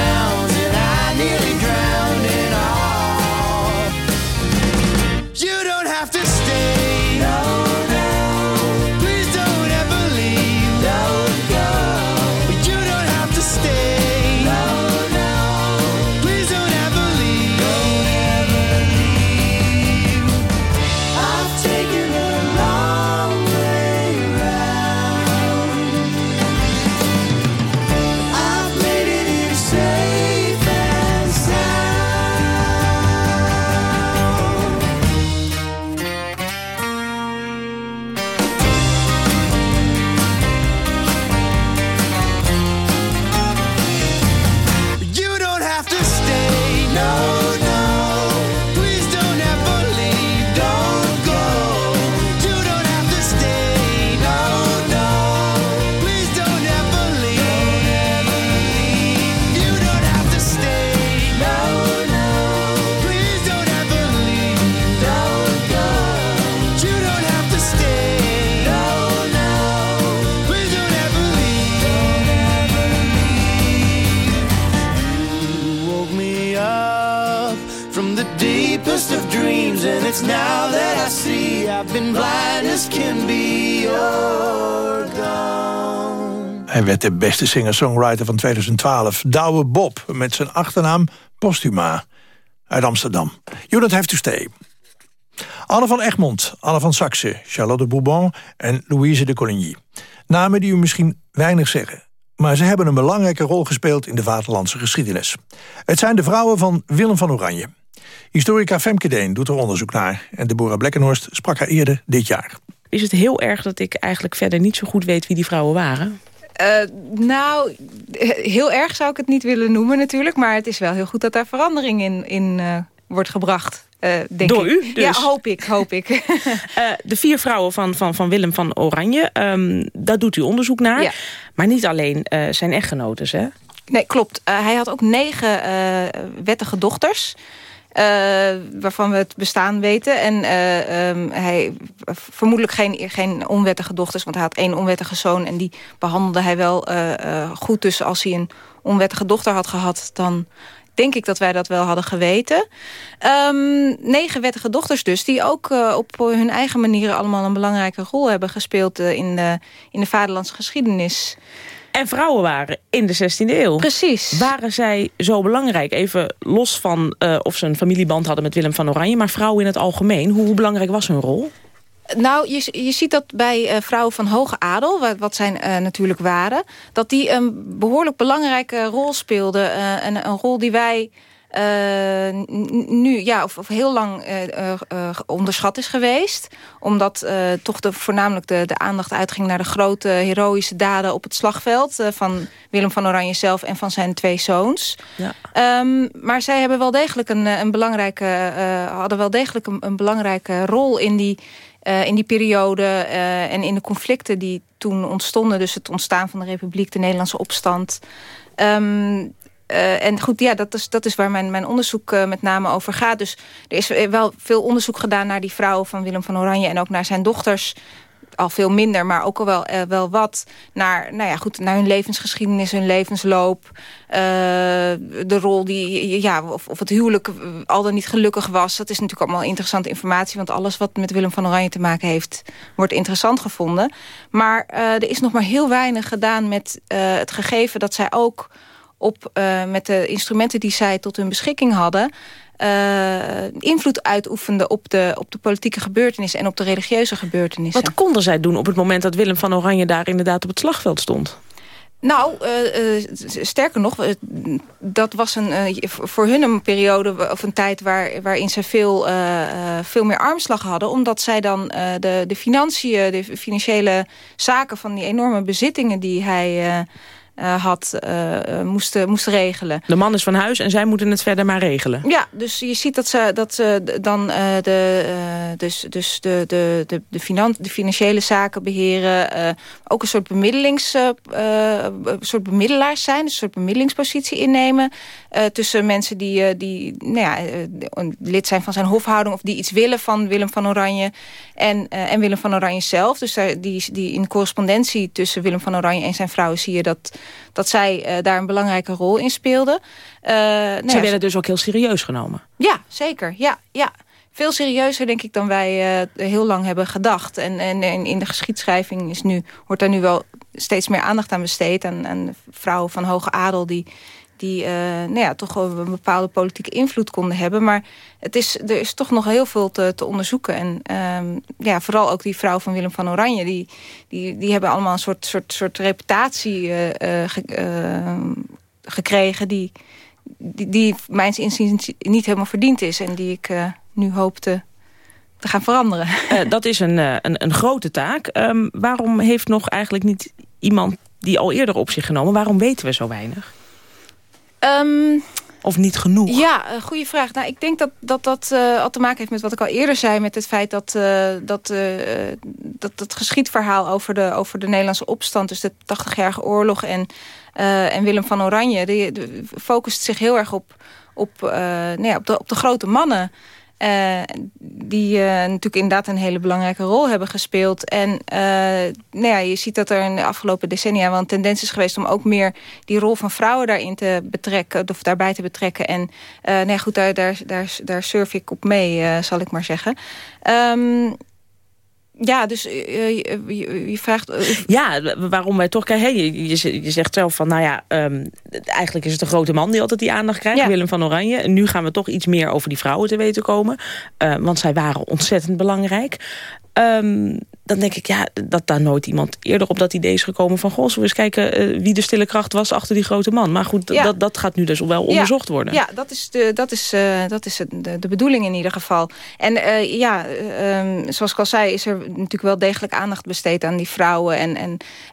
Hij werd de beste singer-songwriter van 2012. Douwe Bob, met zijn achternaam Postuma. Uit Amsterdam. You don't have to stay. Anne van Egmond, Anne van Saxe, Charlotte Bourbon en Louise de Coligny. Namen die u misschien weinig zeggen. Maar ze hebben een belangrijke rol gespeeld in de vaderlandse geschiedenis. Het zijn de vrouwen van Willem van Oranje. Historica Femke Deen doet er onderzoek naar. En Deborah Blekkenhorst sprak haar eerder dit jaar. Is het heel erg dat ik eigenlijk verder niet zo goed weet wie die vrouwen waren? Uh, nou, heel erg zou ik het niet willen noemen natuurlijk. Maar het is wel heel goed dat daar verandering in, in uh, wordt gebracht. Uh, denk Door ik. u? Dus. Ja, hoop ik, hoop ik. de vier vrouwen van, van, van Willem van Oranje, um, daar doet u onderzoek naar. Ja. Maar niet alleen zijn echtgenotes, hè? Nee, klopt. hij had ook negen wettige dochters. Uh, waarvan we het bestaan weten. En uh, um, hij vermoedelijk geen, geen onwettige dochters, want hij had één onwettige zoon en die behandelde hij wel uh, goed. Dus als hij een onwettige dochter had gehad, dan denk ik dat wij dat wel hadden geweten. Um, negen wettige dochters dus, die ook op hun eigen manieren allemaal een belangrijke rol hebben gespeeld in de, in de vaderlandse geschiedenis en vrouwen waren in de 16e eeuw. Precies. Waren zij zo belangrijk? Even los van uh, of ze een familieband hadden met Willem van Oranje... maar vrouwen in het algemeen, hoe, hoe belangrijk was hun rol? Nou, je, je ziet dat bij uh, vrouwen van hoge adel, wat, wat zij uh, natuurlijk waren... dat die een behoorlijk belangrijke rol speelden. Een, een rol die wij nu ja, of, of heel lang uh, uh, onderschat is geweest. Omdat toch de, voornamelijk de, de aandacht uitging naar de grote heroïsche daden op het slagveld. van Willem van Oranje zelf en van zijn twee zoons. Ja. Um, maar zij hebben wel degelijk een, een belangrijke, hadden wel degelijk een, een belangrijke rol in die, in die periode. en in de conflicten die toen ontstonden. Dus het ontstaan van de Republiek, de Nederlandse opstand. Um, uh, en goed, ja, dat is, dat is waar mijn, mijn onderzoek uh, met name over gaat. Dus er is wel veel onderzoek gedaan naar die vrouwen van Willem van Oranje... en ook naar zijn dochters. Al veel minder, maar ook al wel, wel wat. Naar, nou ja, goed, naar hun levensgeschiedenis, hun levensloop. de rol die, ja, of, of het huwelijk al dan niet gelukkig was. Dat is natuurlijk allemaal interessante informatie. Want alles wat met Willem van Oranje te maken heeft... wordt interessant gevonden. Maar er is nog maar heel weinig gedaan met het gegeven dat zij ook op, uh, met de instrumenten die zij tot hun beschikking hadden... Uh, invloed uitoefende op de, op de politieke gebeurtenissen... en op de religieuze gebeurtenissen. Wat konden zij doen op het moment dat Willem van Oranje... daar inderdaad op het slagveld stond? Nou, uh, uh, sterker nog, dat was een, voor hun een periode of een tijd waar, waarin ze veel, veel meer armslag hadden. Omdat zij dan de, de financiën, de financiële zaken van die enorme bezittingen die hij uh, had, uh, moest, moest regelen. De man is van huis en zij moeten het verder maar regelen. Ja, dus je ziet dat ze, dat ze dan de, dus, dus de, de, de, de, finan de financiële zaken beheren. ook een soort, bemiddelings, soort bemiddelaars zijn. Dus een soort bemiddelingspositie innemen. tussen mensen die, die nou ja, lid zijn van zijn hofhouding... of die iets willen van Willem van Oranje en, en Willem van Oranje zelf. Dus die, die in correspondentie tussen Willem van Oranje en zijn vrouw... zie je dat dat zij uh, daar een belangrijke rol in speelden. Uh, nou zij ja, werden dus ook heel serieus genomen? Ja, zeker. Ja, ja. Veel serieuzer, denk ik, dan wij uh, heel lang hebben gedacht. En, en, en, in de geschiedschrijving is nu, wordt daar nu wel steeds meer aandacht aan besteed. Aan, aan vrouwen van hoge adel die, die uh, nou ja, toch een bepaalde politieke invloed konden hebben. Maar het is, er is toch nog heel veel te, te onderzoeken. En um, ja, vooral ook die vrouw van Willem van Oranje... die, die, die hebben allemaal een soort, soort, soort reputatie ge, uh, gekregen... die, die, die mijns inziens niet helemaal verdiend is... en die ik nu hoop te, te gaan veranderen. dat is een, een, een grote taak. Um, waarom heeft nog eigenlijk niet iemand die al eerder op zich genomen? Waarom weten we zo weinig? Um, of niet genoeg? Ja, goede vraag. Nou, ik denk dat dat, dat uh, al te maken heeft met wat ik al eerder zei... met het feit dat uh, dat, dat, dat geschiedverhaal over de, over de Nederlandse opstand... dus de 80-jarige oorlog en, en Willem van Oranje... Die, die, focust zich heel erg op, op, nou ja, op, de, op de grote mannen... Uh, die uh, natuurlijk inderdaad een hele belangrijke rol hebben gespeeld. En uh, nou ja, je ziet dat er in de afgelopen decennia wel een tendens is geweest... om ook meer die rol van vrouwen daarin te betrekken, of daarbij te betrekken. En nou ja, goed, daar, daar, daar, daar surf ik op mee, zal ik maar zeggen. Um, ja, dus uh, je, je, je, vraagt... Uh, ja, waarom wij toch... Hey, je, je, zegt zelf van, nou ja... Um, eigenlijk is het een grote man die altijd die aandacht krijgt. Ja. Willem van Oranje. En nu gaan we toch iets meer over die vrouwen te weten komen. Uh, want zij waren ontzettend belangrijk. Um, dan denk ik, ja, dat daar nooit iemand eerder op dat idee is gekomen van... goh, zullen we eens kijken eh, wie de stille kracht was achter die grote man. Maar goed, dat, dat gaat nu dus wel onderzocht worden. Ja, dat is, de, dat is, uh, dat is de, de, bedoeling in ieder geval. En uh, ja, um, zoals ik al zei, is er natuurlijk wel degelijk aandacht besteed aan die vrouwen. En,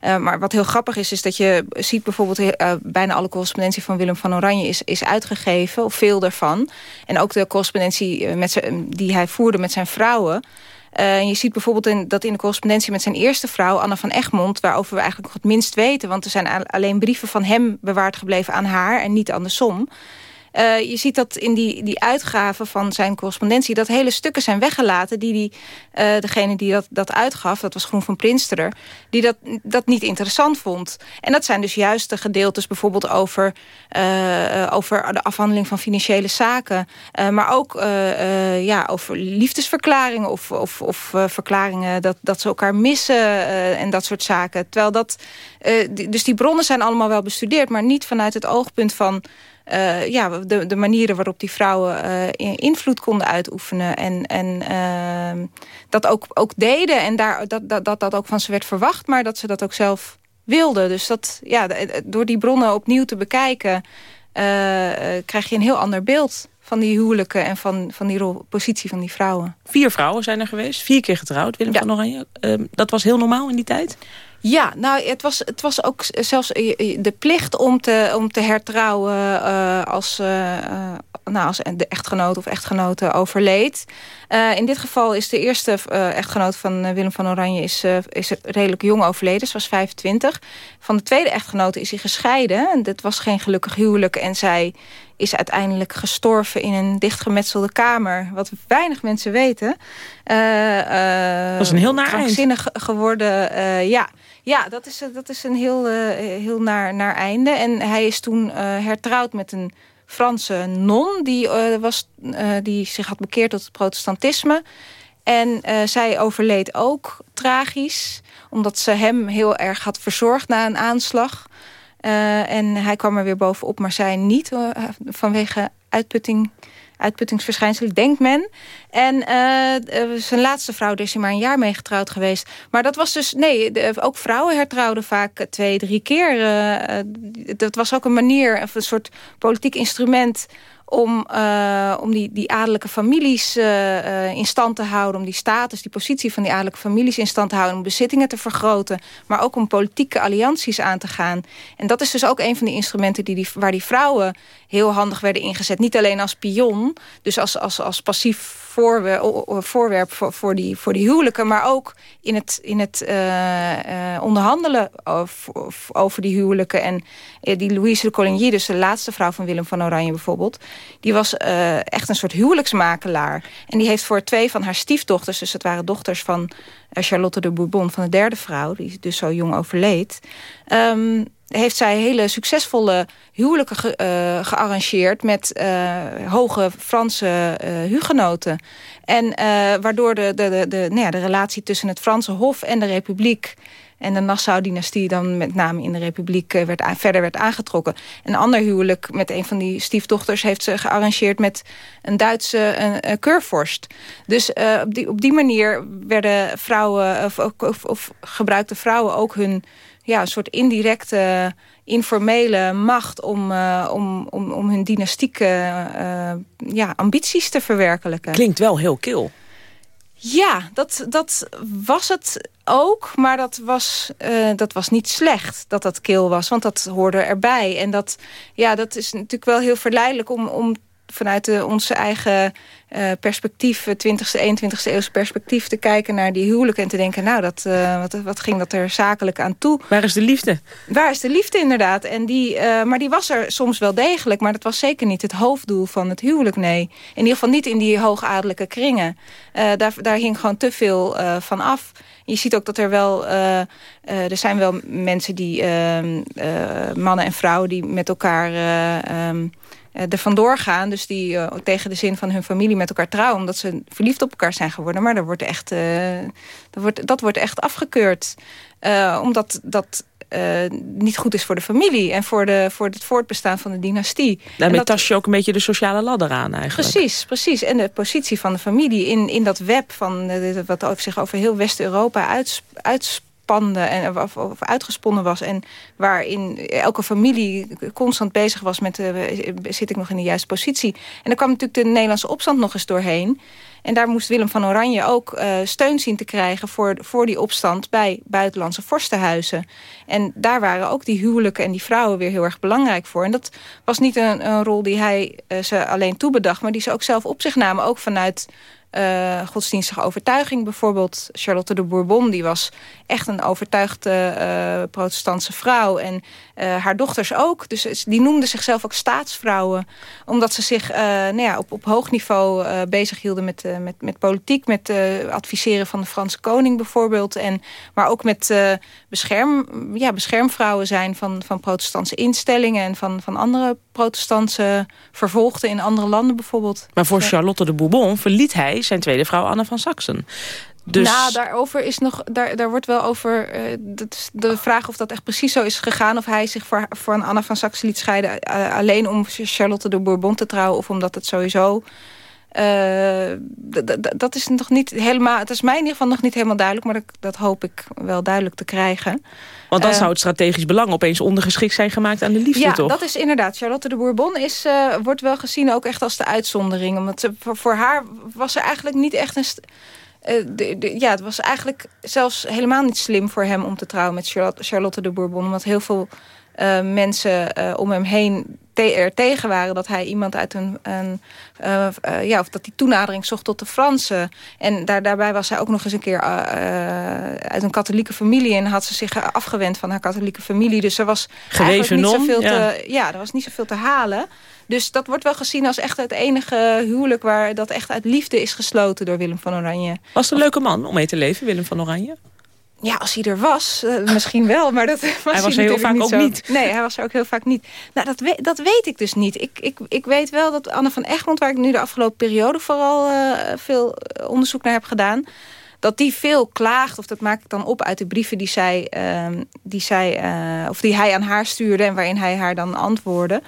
en, maar wat heel grappig is, is dat je ziet bijvoorbeeld... bijna alle correspondentie van Willem van Oranje is, is uitgegeven, of veel daarvan. En ook de correspondentie met die hij voerde met zijn vrouwen... Uh, je ziet bijvoorbeeld in, dat in de correspondentie met zijn eerste vrouw, Anna van Egmond, waarover we eigenlijk nog het minst weten, want er zijn alleen brieven van hem bewaard gebleven aan haar en niet andersom. Uh, je ziet dat in die, die uitgaven van zijn correspondentie... dat hele stukken zijn weggelaten die, die uh, degene die dat, dat uitgaf... dat was Groen van Prinsterer, die dat, dat niet interessant vond. En dat zijn dus juist de gedeeltes bijvoorbeeld over, uh, over de afhandeling van financiële zaken... maar ook ja, over liefdesverklaringen of, of, of verklaringen dat, dat ze elkaar missen... en dat soort zaken. Terwijl dat... Dus die bronnen zijn allemaal wel bestudeerd... maar niet vanuit het oogpunt van... Uh, ja, de, de manieren waarop die vrouwen uh, invloed konden uitoefenen. En, en uh, dat ook, ook deden. En daar, dat, dat, dat dat ook van ze werd verwacht. Maar dat ze dat ook zelf wilden. Dus dat, ja, door die bronnen opnieuw te bekijken... krijg je een heel ander beeld van die huwelijken en van, van die rol, positie van die vrouwen. Vier vrouwen zijn er geweest, vier keer getrouwd, Willem ja. van Oranje. Ehm, dat was heel normaal in die tijd? Ja, nou, het was, het was ook zelfs de plicht om te, om te hertrouwen uh, als, uh, nou, als de echtgenoot of echtgenote overleed. Uh, in dit geval is de eerste echtgenoot van Willem van Oranje is, is redelijk jong overleden. Ze was 25. Van de tweede echtgenote is hij gescheiden. En dit was geen gelukkig huwelijk. En zij is uiteindelijk gestorven in een dichtgemetselde kamer. Wat weinig mensen weten. Uh, was een heel naar geworden, uh, ja. Ja, dat is, dat is een heel, uh, heel naar, naar einde. En hij is toen hertrouwd met een Franse non... die, was, die zich had bekeerd tot het protestantisme. En zij overleed ook tragisch... omdat ze hem heel erg had verzorgd na een aanslag... Uh, en hij kwam er weer bovenop, maar zij niet uh, vanwege uitputting, uitputtingsverschijnselen, denkt men. En uh, zijn laatste vrouw, is hij maar een jaar mee getrouwd geweest. Maar dat was dus, nee, ook vrouwen hertrouwden vaak twee, drie keer. dat was ook een manier, of een soort politiek instrument om, uh, om die, die adellijke families uh, in stand te houden... om die status, die positie van die adellijke families in stand te houden... om bezittingen te vergroten, maar ook om politieke allianties aan te gaan. En dat is dus ook een van die instrumenten die die, waar die vrouwen heel handig werden ingezet. Niet alleen als pion, dus als, als, als passief voorwerp voor, voor, die, voor die huwelijken... maar ook in het, in het onderhandelen over, over, die huwelijken. En die Louise de Coligny, dus de laatste vrouw van Willem van Oranje bijvoorbeeld... die was echt een soort huwelijksmakelaar. En die heeft voor twee van haar stiefdochters... dus het waren dochters van Charlotte de Bourbon, van de derde vrouw... die dus zo jong overleed... Um, heeft zij hele succesvolle huwelijken ge, uh, gearrangeerd... met hoge Franse hugenoten. En waardoor de, de, de, de, nou ja, de relatie tussen het Franse Hof en de Republiek... en de Nassau-dynastie dan met name in de Republiek werd verder werd aangetrokken. Een ander huwelijk met een van die stiefdochters... heeft ze gearrangeerd met een Duitse een, keurvorst. Dus op, die, op die manier werden vrouwen... of, of, of gebruikte vrouwen ook hun ja, soort indirecte, informele macht... om, om, om, om hun dynastieke ja, ambities te verwerkelijken. Klinkt wel heel kil. Ja, dat, dat was het ook, maar dat was, uh, dat was niet slecht dat dat kil was. Want dat hoorde erbij. En dat, ja, dat is natuurlijk wel heel verleidelijk om, om vanuit onze eigen uh, perspectief, 20e, 21e eeuwse perspectief... te kijken naar die huwelijk en te denken... nou, dat, uh, wat, wat ging dat er zakelijk aan toe? Waar is de liefde? Waar is de liefde, inderdaad. En die, maar die was er soms wel degelijk... maar dat was zeker niet het hoofddoel van het huwelijk, nee. In ieder geval niet in die hoogadellijke kringen. daar, daar hing gewoon te veel van af. Je ziet ook dat er wel... er zijn wel mensen die... Ehm, mannen en vrouwen die met elkaar... Ehm, er vandoor gaan. Dus die tegen de zin van hun familie met elkaar trouwen. Omdat ze verliefd op elkaar zijn geworden. Maar dat wordt echt, dat wordt, dat wordt echt afgekeurd. omdat dat niet goed is voor de familie en voor, de, voor het voortbestaan van de dynastie. Daarmee dat, tast je ook een beetje de sociale ladder aan eigenlijk. Precies, precies. En de positie van de familie in, in dat web van wat zich over heel West-Europa uitspreekt en, of, uitgesponnen was. En waarin elke familie constant bezig was met... Uh, zit ik nog in de juiste positie? En daar kwam natuurlijk de Nederlandse opstand nog eens doorheen. En daar moest Willem van Oranje ook uh, steun zien te krijgen... Voor, voor die opstand bij buitenlandse vorstenhuizen. En daar waren ook die huwelijken en die vrouwen weer heel erg belangrijk voor. En dat was niet een, een rol die hij uh, ze alleen toebedacht... maar die ze ook zelf op zich namen, ook vanuit uh, godsdienstige overtuiging. Bijvoorbeeld Charlotte de Bourbon, die was echt een overtuigde uh, protestantse vrouw. En uh, haar dochters ook. Dus die noemden zichzelf ook staatsvrouwen. Omdat ze zich nou ja, op, op hoog niveau bezig hielden met, met, met politiek. Met adviseren van de Franse koning bijvoorbeeld. En, maar ook met bescherm, ja, beschermvrouwen zijn van, van protestantse instellingen. En van, van andere protestantse vervolgden in andere landen bijvoorbeeld. Maar voor Charlotte de Bourbon verliet hij zijn tweede vrouw Anne van Saxen. Dus... Nou, daarover is nog, daar, daar wordt wel over uh, dat de vraag of dat echt precies zo is gegaan. Of hij zich voor, voor een Anne van Saxen liet scheiden uh, alleen om Charlotte de Bourbon te trouwen. Of omdat het sowieso uh, dat is nog niet helemaal. Het is mij in ieder geval nog niet helemaal duidelijk, maar dat, dat hoop ik wel duidelijk te krijgen. Want dan uh, zou het strategisch belang opeens ondergeschikt zijn gemaakt aan de liefde, ja, toch? dat is inderdaad. Charlotte de Bourbon is, uh, wordt wel gezien ook echt als de uitzondering. Omdat ze, voor, voor haar was er eigenlijk niet echt een... De, de, ja, het was eigenlijk zelfs helemaal niet slim voor hem om te trouwen met Charlotte, Charlotte de Bourbon. Omdat heel veel mensen om hem heen te er tegen waren dat hij iemand uit een, een uh, ja, of dat die toenadering zocht tot de Fransen. En daar, daarbij was zij ook nog eens een keer uit een katholieke familie en had ze zich afgewend van haar katholieke familie. Dus er was Gewezen niet zoveel ja. te, ja, er was niet zoveel te halen. Dus dat wordt wel gezien als echt het enige huwelijk waar dat echt uit liefde is gesloten door Willem van Oranje. Was het een leuke man om mee te leven, Willem van Oranje? Ja, als hij er was, uh, misschien wel, maar dat was hij was er heel vaak niet ook zo. niet. Nee, hij was er ook heel vaak niet. Nou, dat, weet, dat weet ik dus niet. Ik, ik, ik weet wel dat Anne van Egmond, waar ik nu de afgelopen periode vooral uh, veel onderzoek naar heb gedaan, dat die veel klaagt, of dat maak ik dan op uit de brieven die zij, uh, die zij uh, of die hij aan haar stuurde en waarin hij haar dan antwoordde.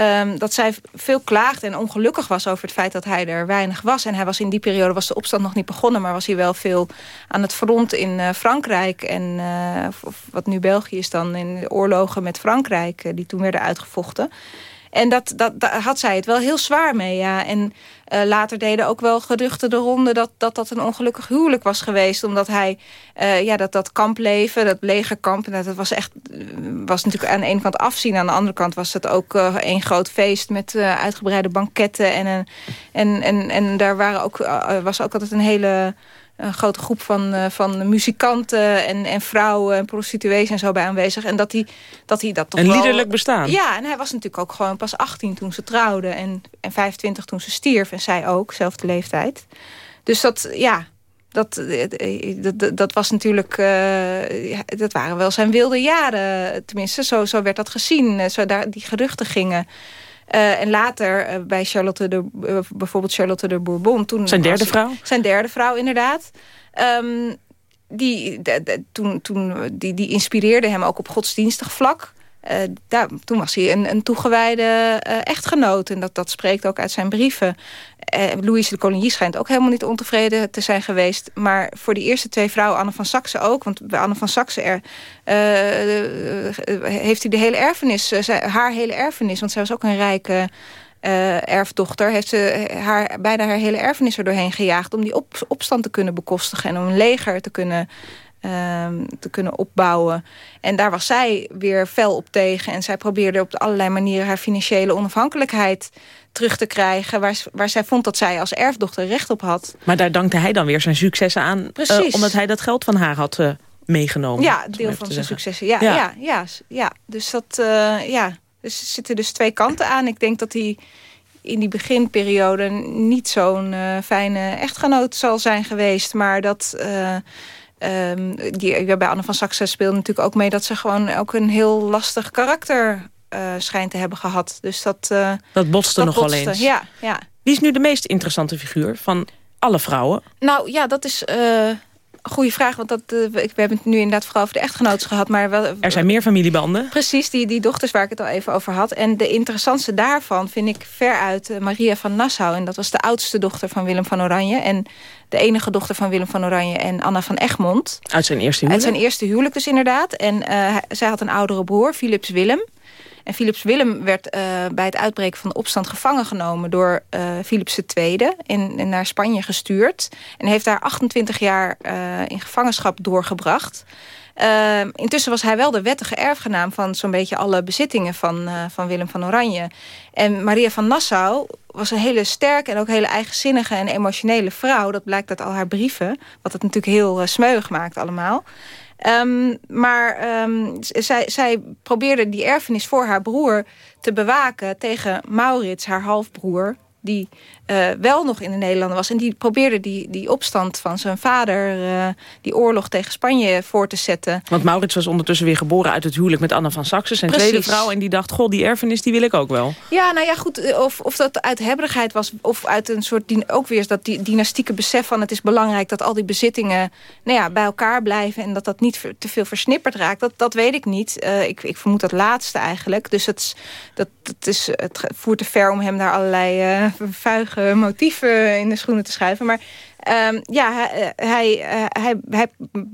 Um, dat zij veel klaagde en ongelukkig was over het feit dat hij er weinig was. En hij was in die periode, was de opstand nog niet begonnen... maar was hij wel veel aan het front in uh, Frankrijk. En uh, of, wat nu België is dan in de oorlogen met Frankrijk... Uh, die toen werden uitgevochten. En dat, dat, daar had zij het wel heel zwaar mee, ja. En uh, later deden ook wel geruchten de ronde dat, dat dat een ongelukkig huwelijk was geweest. Omdat hij, uh, ja, dat, dat kampleven, dat legerkamp... dat was echt, was natuurlijk aan de ene kant afzien. Aan de andere kant was het ook uh, een groot feest met uitgebreide banketten. En, en, en, en daar waren ook, was ook altijd een hele een grote groep van, uh, van muzikanten en, en vrouwen en prostituees en zo bij aanwezig. En dat hij dat, hij dat toch Een wel... liederlijk bestaan. Ja, en hij was natuurlijk ook gewoon pas 18 toen ze trouwden en, en 25 toen ze stierf. En zij ook, zelfde leeftijd. Dus dat, ja, dat, dat, dat was natuurlijk, uh, dat waren wel zijn wilde jaren. Tenminste, zo, zo werd dat gezien. Zo daar, die geruchten gingen. Uh, en later uh, bij Charlotte de, uh, bijvoorbeeld Charlotte de Bourbon. Toen zijn derde vrouw? Zijn derde vrouw, inderdaad. Um, die, de, de, toen, toen, die, die inspireerde hem ook op godsdienstig vlak. Daar, toen was hij een, een toegewijde uh, echtgenoot. En dat, dat spreekt ook uit zijn brieven. Uh, Louise de Coligny schijnt ook helemaal niet ontevreden te zijn geweest. Maar voor die eerste twee vrouwen, Anne van Saxe ook. Want bij Anne van Saxe er, heeft hij de hele erfenis, haar hele erfenis. Want zij was ook een rijke erfdochter. Heeft ze haar, bijna haar hele erfenis er doorheen gejaagd. Om die op, opstand te kunnen bekostigen. En om een leger te kunnen te kunnen opbouwen. En daar was zij weer fel op tegen. En zij probeerde op allerlei manieren haar financiële onafhankelijkheid terug te krijgen... waar, waar zij vond dat zij als erfdochter recht op had. Maar daar dankte hij dan weer zijn successen aan... Precies. Uh, omdat hij dat geld van haar had uh, meegenomen. Ja, deel van zijn successen. Ja, ja. Ja, ja, ja, Dus, dat, uh, ja. dus er zitten dus twee kanten aan. Ik denk dat hij in die beginperiode niet zo'n fijne echtgenoot zal zijn geweest. Maar dat... Um, die, bij Anne van Saxe speelde natuurlijk ook mee... dat ze gewoon ook een heel lastig karakter uh, schijnt te hebben gehad. Dus dat, uh, dat botste dat nogal eens. Ja, ja. Wie is nu de meest interessante figuur van alle vrouwen? Nou ja, dat is uh, goede vraag, want dat, uh, we hebben het nu inderdaad vooral over de echtgenoten gehad. Maar wel, er zijn meer familiebanden. Precies, die, die dochters waar ik het al even over had. En de interessantste daarvan vind ik veruit uh, Maria van Nassau. En dat was de oudste dochter van Willem van Oranje. En de enige dochter van Willem van Oranje en Anna van Egmond. Uit zijn eerste huwelijk? Uit zijn eerste huwelijk dus inderdaad. En uh, zij had een oudere broer, Philips Willem. En Philips Willem werd uh, bij het uitbreken van de opstand gevangen genomen... door uh, Philips II en, naar Spanje gestuurd. En heeft daar 28 jaar uh, in gevangenschap doorgebracht. intussen was hij wel de wettige erfgenaam... van zo'n beetje alle bezittingen van, van Willem van Oranje. En Maria van Nassau was een hele sterke en ook hele eigenzinnige en emotionele vrouw. Dat blijkt uit al haar brieven. Wat het natuurlijk heel smeuig maakt allemaal. Um, maar um, zij, zij probeerde die erfenis voor haar broer te bewaken tegen Maurits, haar halfbroer die uh, wel nog in de Nederlanden was. En die probeerde die, die opstand van zijn vader... Uh, die oorlog tegen Spanje voor te zetten. Want Maurits was ondertussen weer geboren uit het huwelijk met Anna van Saxe. Zijn Precies. tweede vrouw. En die dacht, goh, die erfenis die wil ik ook wel. Ja, nou ja, goed. eh, Of, of dat uit hebberigheid was... of uit een soort, ook weer dat die dynastieke besef van... het is belangrijk dat al die bezittingen nou ja, bij elkaar blijven... en dat dat niet te veel versnipperd raakt. Dat, dat weet ik niet. Uh, ik, ik vermoed dat laatste eigenlijk. Dus het, dat, dat is, het voert te ver om hem daar allerlei uh, vuige motieven in de schoenen te schuiven. Maar um, ja, hij, hij, hij, hij,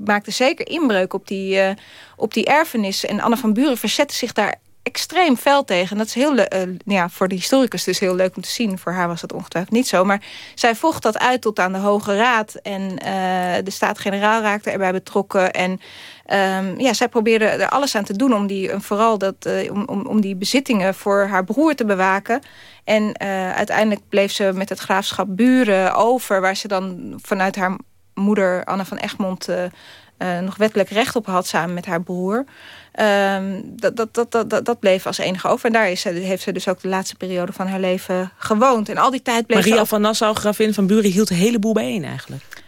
maakte zeker inbreuk op die, uh, op die erfenis. En Anne van Buren verzette zich daar extreem fel tegen. Dat is heel uh, ja, voor de historicus dus heel leuk om te zien. Voor haar was dat ongetwijfeld niet zo. Maar zij vocht dat uit tot aan de Hoge Raad. En de Staat-Generaal raakte erbij betrokken. En um, ja, zij probeerde er alles aan te doen om die, vooral dat, uh, om, om, om die bezittingen voor haar broer te bewaken. En uh, uiteindelijk bleef ze met het graafschap Buren over... waar ze dan vanuit haar moeder Anne van Egmond... Uh, uh, nog wettelijk recht op had samen met haar broer. Um, dat, dat, dat, dat, dat bleef als enige over. En daar is heeft ze dus ook de laatste periode van haar leven gewoond. En al die tijd bleef Maria van Nassau, gravin van Buren, hield een heleboel bijeen eigenlijk.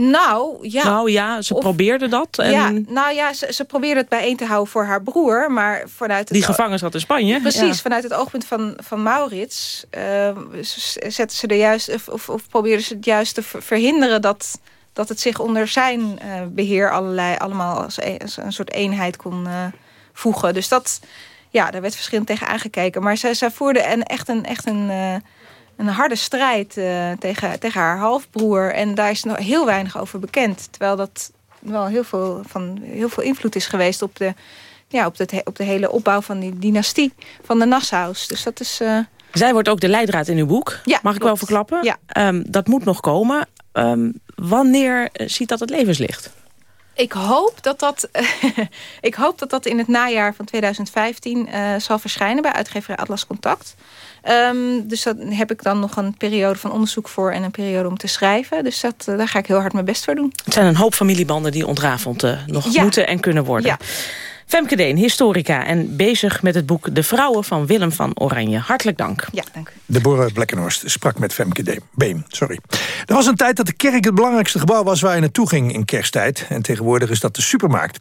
Nou, ja. Nou ja, ze Of- probeerde dat. En Ja, nou ja, ze, ze probeerde het bijeen te houden voor haar broer. Maar vanuit het die gevangen zat in Spanje. Precies, Ja. vanuit het oogpunt van, van Maurits uh, zetten ze er juist, of, of, of probeerden ze het juist te ver- verhinderen dat, dat het zich onder zijn uh, beheer allerlei, allemaal als een, als een soort eenheid kon uh, voegen. Dus dat, ja, daar werd verschillend tegen aangekeken. Maar zij, zij voerde echt een, echt een, een harde strijd uh, tegen, tegen haar halfbroer. En daar is nog heel weinig over bekend. Terwijl dat wel heel veel, van, heel veel invloed is geweest op de, ja, op, de, op de hele opbouw van die dynastie van de Nassau's. Dus dat is... Uh... Zij wordt ook de leidraad in uw boek. Ja, Mag ik wel verklappen? Ja. Um, dat moet nog komen. Um, wanneer ziet dat het levenslicht? Ik hoop dat dat, ik hoop dat dat in het najaar van 2015 uh, zal verschijnen bij uitgeverij Atlas Contact. Um, dus daar heb ik dan nog een periode van onderzoek voor en een periode om te schrijven. Dus dat, uh, daar ga ik heel hard mijn best voor doen. Het zijn een hoop familiebanden die ontrafeld uh, nog ja. moeten en kunnen worden. Ja. Femke Deen, historica en bezig met het boek De Vrouwen van Willem van Oranje. Hartelijk dank. Ja, dank u. Deborah Blekkenhorst sprak met Femke Deen. Beem, sorry. Er was een tijd dat de kerk het belangrijkste gebouw was waar je naartoe ging in kersttijd. En tegenwoordig is dat de supermarkt.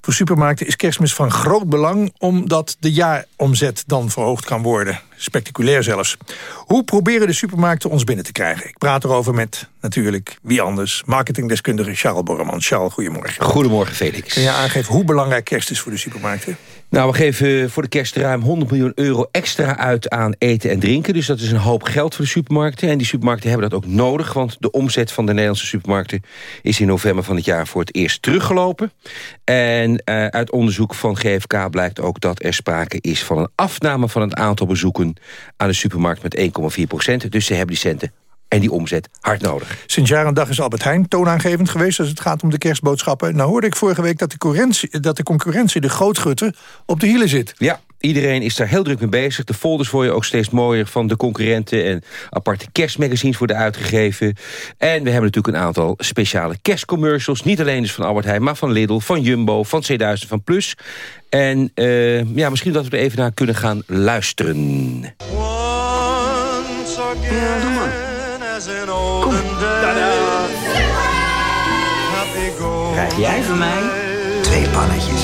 Voor supermarkten is kerstmis van groot belang omdat de jaaromzet dan verhoogd kan worden. Spectaculair zelfs. Hoe proberen de supermarkten ons binnen te krijgen? Ik praat erover met, natuurlijk, wie anders, marketingdeskundige Charles Borreman. Charles, goedemorgen. Goedemorgen, Felix. Kun je aangeven hoe belangrijk kerst is voor de supermarkten? Nou, we geven voor de kerst ruim 100 miljoen euro extra uit aan eten en drinken. Dus dat is een hoop geld voor de supermarkten. En die supermarkten hebben dat ook nodig. Want de omzet van de Nederlandse supermarkten... is in november van het jaar voor het eerst teruggelopen. En uh, uit onderzoek van GFK blijkt ook dat er sprake is... van een afname van het aantal bezoeken aan de supermarkt met 1,4 procent. Dus ze hebben die centen en die omzet hard nodig. Sinds jaar en dag is Albert Heijn toonaangevend geweest... als het gaat om de kerstboodschappen. Nou hoorde ik vorige week dat de concurrentie, dat de, concurrentie de grootgutter op de hielen zit. Ja, iedereen is daar heel druk mee bezig. De folders worden ook steeds mooier van de concurrenten... en aparte kerstmagazines worden uitgegeven. En we hebben natuurlijk een aantal speciale kerstcommercials. Niet alleen dus van Albert Heijn, maar van Lidl, van Jumbo... van C1000, van Plus. En uh, ja, misschien dat we er even naar kunnen gaan luisteren. Ja, doe maar. Kom, Krijg jij van mij twee pannetjes.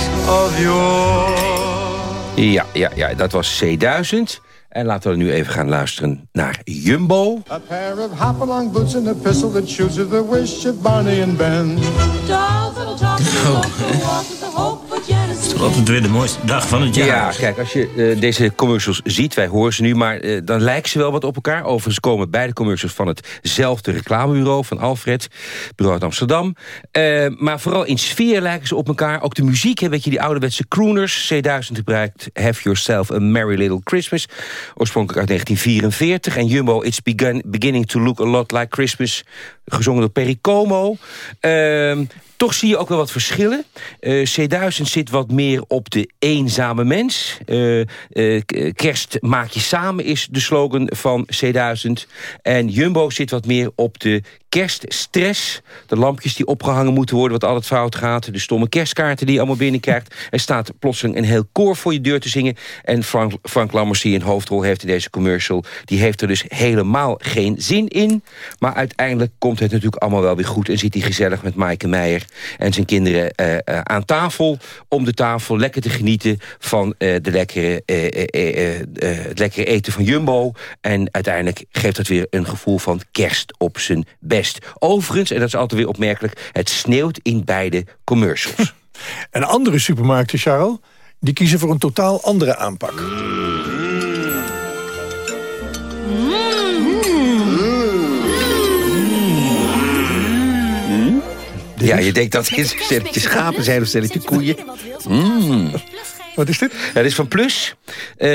Ja, ja, ja, dat was C1000. En laten we nu even gaan luisteren naar Jumbo. A pair of hop-along boots and a pistol that shoots at the wish of Barney and Ben. Het is toch altijd weer de mooiste dag van het jaar. Ja, kijk, als je uh, deze commercials ziet, wij horen ze nu... maar uh, dan lijken ze wel wat op elkaar. Overigens komen beide commercials van hetzelfde reclamebureau... van Alfred, bureau uit Amsterdam. Uh, maar vooral in sfeer lijken ze op elkaar. Ook de muziek, hè, weet je, die ouderwetse crooners. C1000 gebruikt Have Yourself a Merry Little Christmas. Oorspronkelijk uit 1944. En Jumbo, It's begun, Beginning to Look a Lot Like Christmas. Gezongen door Perry Como. Toch zie je ook wel wat verschillen. Uh, C1000 zit wat meer op de eenzame mens. Uh, uh, kerst maak je samen is de slogan van C1000. En Jumbo zit wat meer op de kerststress. De lampjes die opgehangen moeten worden, wat altijd fout gaat. De stomme kerstkaarten die je allemaal binnenkrijgt. Er staat plotseling een heel koor voor je deur te zingen. En Frank, Frank Lammers, die een hoofdrol heeft in deze commercial... die heeft er dus helemaal geen zin in. Maar uiteindelijk komt het natuurlijk allemaal wel weer goed... en zit hij gezellig met Maaike Meijer en zijn kinderen uh, uh, aan tafel... om de tafel lekker te genieten van uh, de lekkere, het lekkere eten van Jumbo. En uiteindelijk geeft dat weer een gevoel van kerst op zijn best. Overigens, en dat is altijd weer opmerkelijk... het sneeuwt in beide commercials. en andere supermarkten, Charles, die kiezen voor een totaal andere aanpak. Ja, je denkt dat het een stelletje schapen zijn of een stelletje koeien. Mm. Wat is dit? Ja, dit is van Plus. Uh,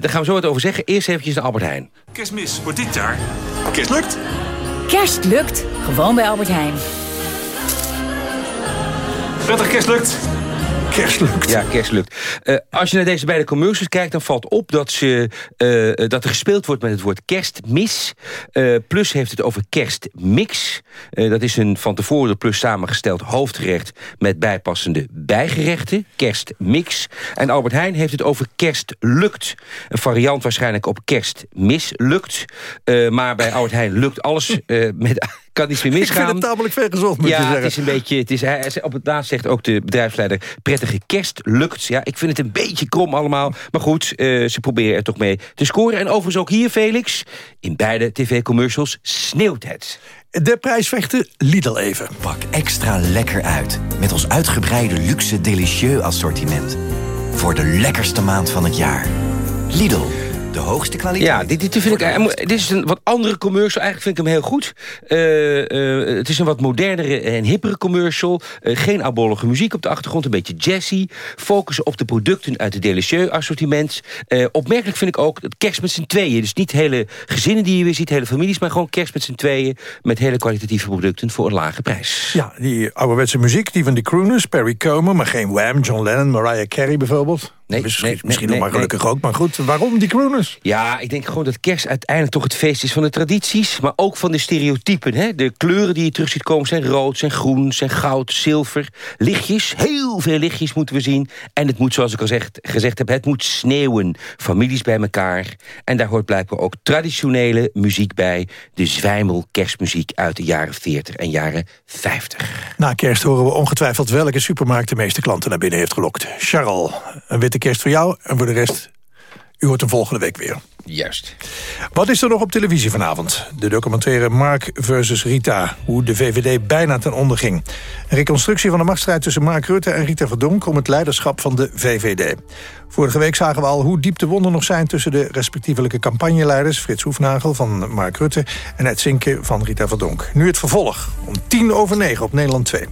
daar gaan we zo wat over zeggen. Eerst eventjes naar Albert Heijn. Kerstmis voor dit jaar. Kerst lukt. Kerst lukt. Gewoon bij Albert Heijn. Prettig kerst lukt. Kerst lukt. Ja, kerst lukt. Uh, als je naar deze beide commercials kijkt, dan valt op dat, ze, uh, dat er gespeeld wordt met het woord kerstmis. Uh, Plus heeft het over kerstmix. dat is een van tevoren Plus samengesteld hoofdgerecht met bijpassende bijgerechten. Kerstmix. En Albert Heijn heeft het over kerstlukt. Een variant waarschijnlijk op kerstmislukt. maar bij Albert Heijn lukt alles met kan niets meer misgaan. Ik vind het tamelijk vergezocht, moet ja, je zeggen. het is een beetje... Het is, hij, op het laatst zegt ook de bedrijfsleider... prettige kerst lukt. Ja, ik vind het een beetje krom allemaal. Maar goed, uh, ze proberen er toch mee te scoren. En overigens ook hier, Felix. In beide tv-commercials sneeuwt het. De prijsvechten Lidl even. Pak extra lekker uit. Met ons uitgebreide luxe delicieux assortiment. Voor de lekkerste maand van het jaar. Lidl. De hoogste kwaliteit. Ja, dit, dit, vind ik, dit is een wat andere commercial. Eigenlijk vind ik hem heel goed. Uh, uh, het is een wat modernere en hippere commercial. Uh, geen abollige muziek op de achtergrond. Een beetje jazzy. Focussen op de producten uit het Delicieux assortiment. opmerkelijk vind ik ook het kerst met z'n tweeën. Dus niet hele gezinnen die je weer ziet, hele families... maar gewoon kerst met z'n tweeën. Met hele kwalitatieve producten voor een lage prijs. Ja, die ouderwetse muziek, die van die crooners. Perry Como, maar geen Wham, John Lennon, Mariah Carey bijvoorbeeld. Nee, misschien nee, misschien nee, nog maar gelukkig ook. Maar goed, waarom die crooners? Ja, ik denk gewoon dat kerst uiteindelijk toch het feest is van de tradities... maar ook van de stereotypen. Hè? De kleuren die je terug ziet komen zijn rood, zijn groen, zijn goud, zilver. Lichtjes, heel veel lichtjes moeten we zien. En het moet, zoals ik al gezegd, gezegd heb, het moet sneeuwen. Families bij elkaar. En daar hoort blijkbaar ook traditionele muziek bij. De zwijmel kerstmuziek uit de jaren 40 en jaren 50. Na kerst horen we ongetwijfeld welke supermarkt de meeste klanten naar binnen heeft gelokt. Charles, een witte kerst voor jou en voor de rest... U hoort hem volgende week weer. Juist. Wat is er nog op televisie vanavond? De documentaire Mark versus Rita. Hoe de VVD bijna ten onder ging. Een reconstructie van de machtsstrijd tussen Mark Rutte en Rita Verdonk... om het leiderschap van de VVD. Vorige week zagen we al hoe diep de wonden nog zijn... tussen de respectievelijke campagneleiders... Frits Hoefnagel van Mark Rutte en Ed Zinke van Rita Verdonk. Nu het vervolg, om tien over negen op Nederland 2.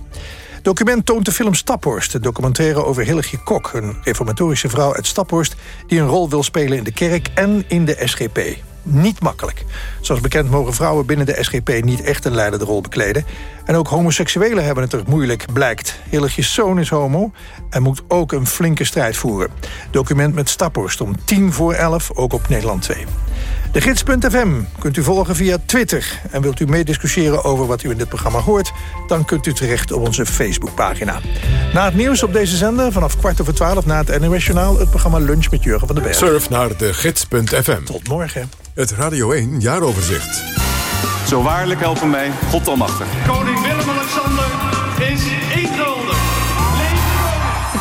Document toont de film Staphorst, de documentaire over Hillegje Kok... een reformatorische vrouw uit Staphorst... die een rol wil spelen in de kerk en in de SGP. Niet makkelijk. Zoals bekend mogen vrouwen binnen de SGP niet echt een leidende rol bekleden. En ook homoseksuelen hebben het er moeilijk, blijkt. Hillegjes zoon is homo en moet ook een flinke strijd voeren. Document met Staphorst om tien voor elf, ook op Nederland 2. De gids.fm kunt u volgen via Twitter. En wilt u meediscussiëren over wat u in dit programma hoort... dan kunt u terecht op onze Facebookpagina. Na het nieuws op deze zender, vanaf kwart over twaalf... na het NOS Journaal, het programma Lunch met Jurgen van den Berg. Surf naar de gids.fm. Tot morgen. Het Radio 1 jaaroverzicht. Zo waarlijk helpen mij, God almachtig. Koning Willem-Alexander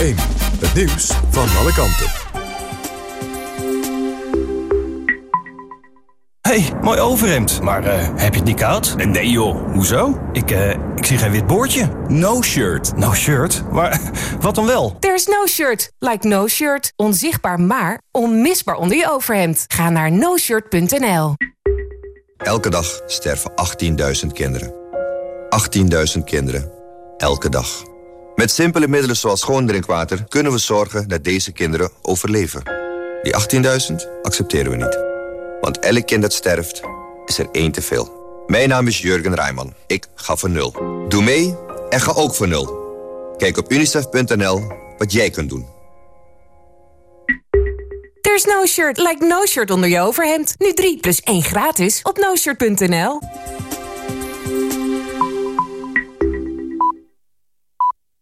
1. Het nieuws van alle kanten. hey, mooi overhemd. Maar uh, heb je het niet koud? Nee joh, hoezo? Ik, uh, ik zie geen wit boordje. No shirt. No shirt? Maar wat dan wel? There's no shirt. Like no shirt. Onzichtbaar maar onmisbaar onder je overhemd. Ga naar noshirt.nl Elke dag sterven 18.000 kinderen. 18.000 kinderen. Elke dag. Met simpele middelen zoals schoon drinkwater kunnen we zorgen dat deze kinderen overleven. Die 18.000 accepteren we niet. Want elk kind dat sterft, is er één te veel. Mijn naam is Jurgen Rijman. Ik ga voor nul. Doe mee en ga ook voor nul. Kijk op unicef.nl wat jij kunt doen. There's no shirt like no shirt onder je overhemd. Nu 3 plus 1 gratis op noshirt.nl.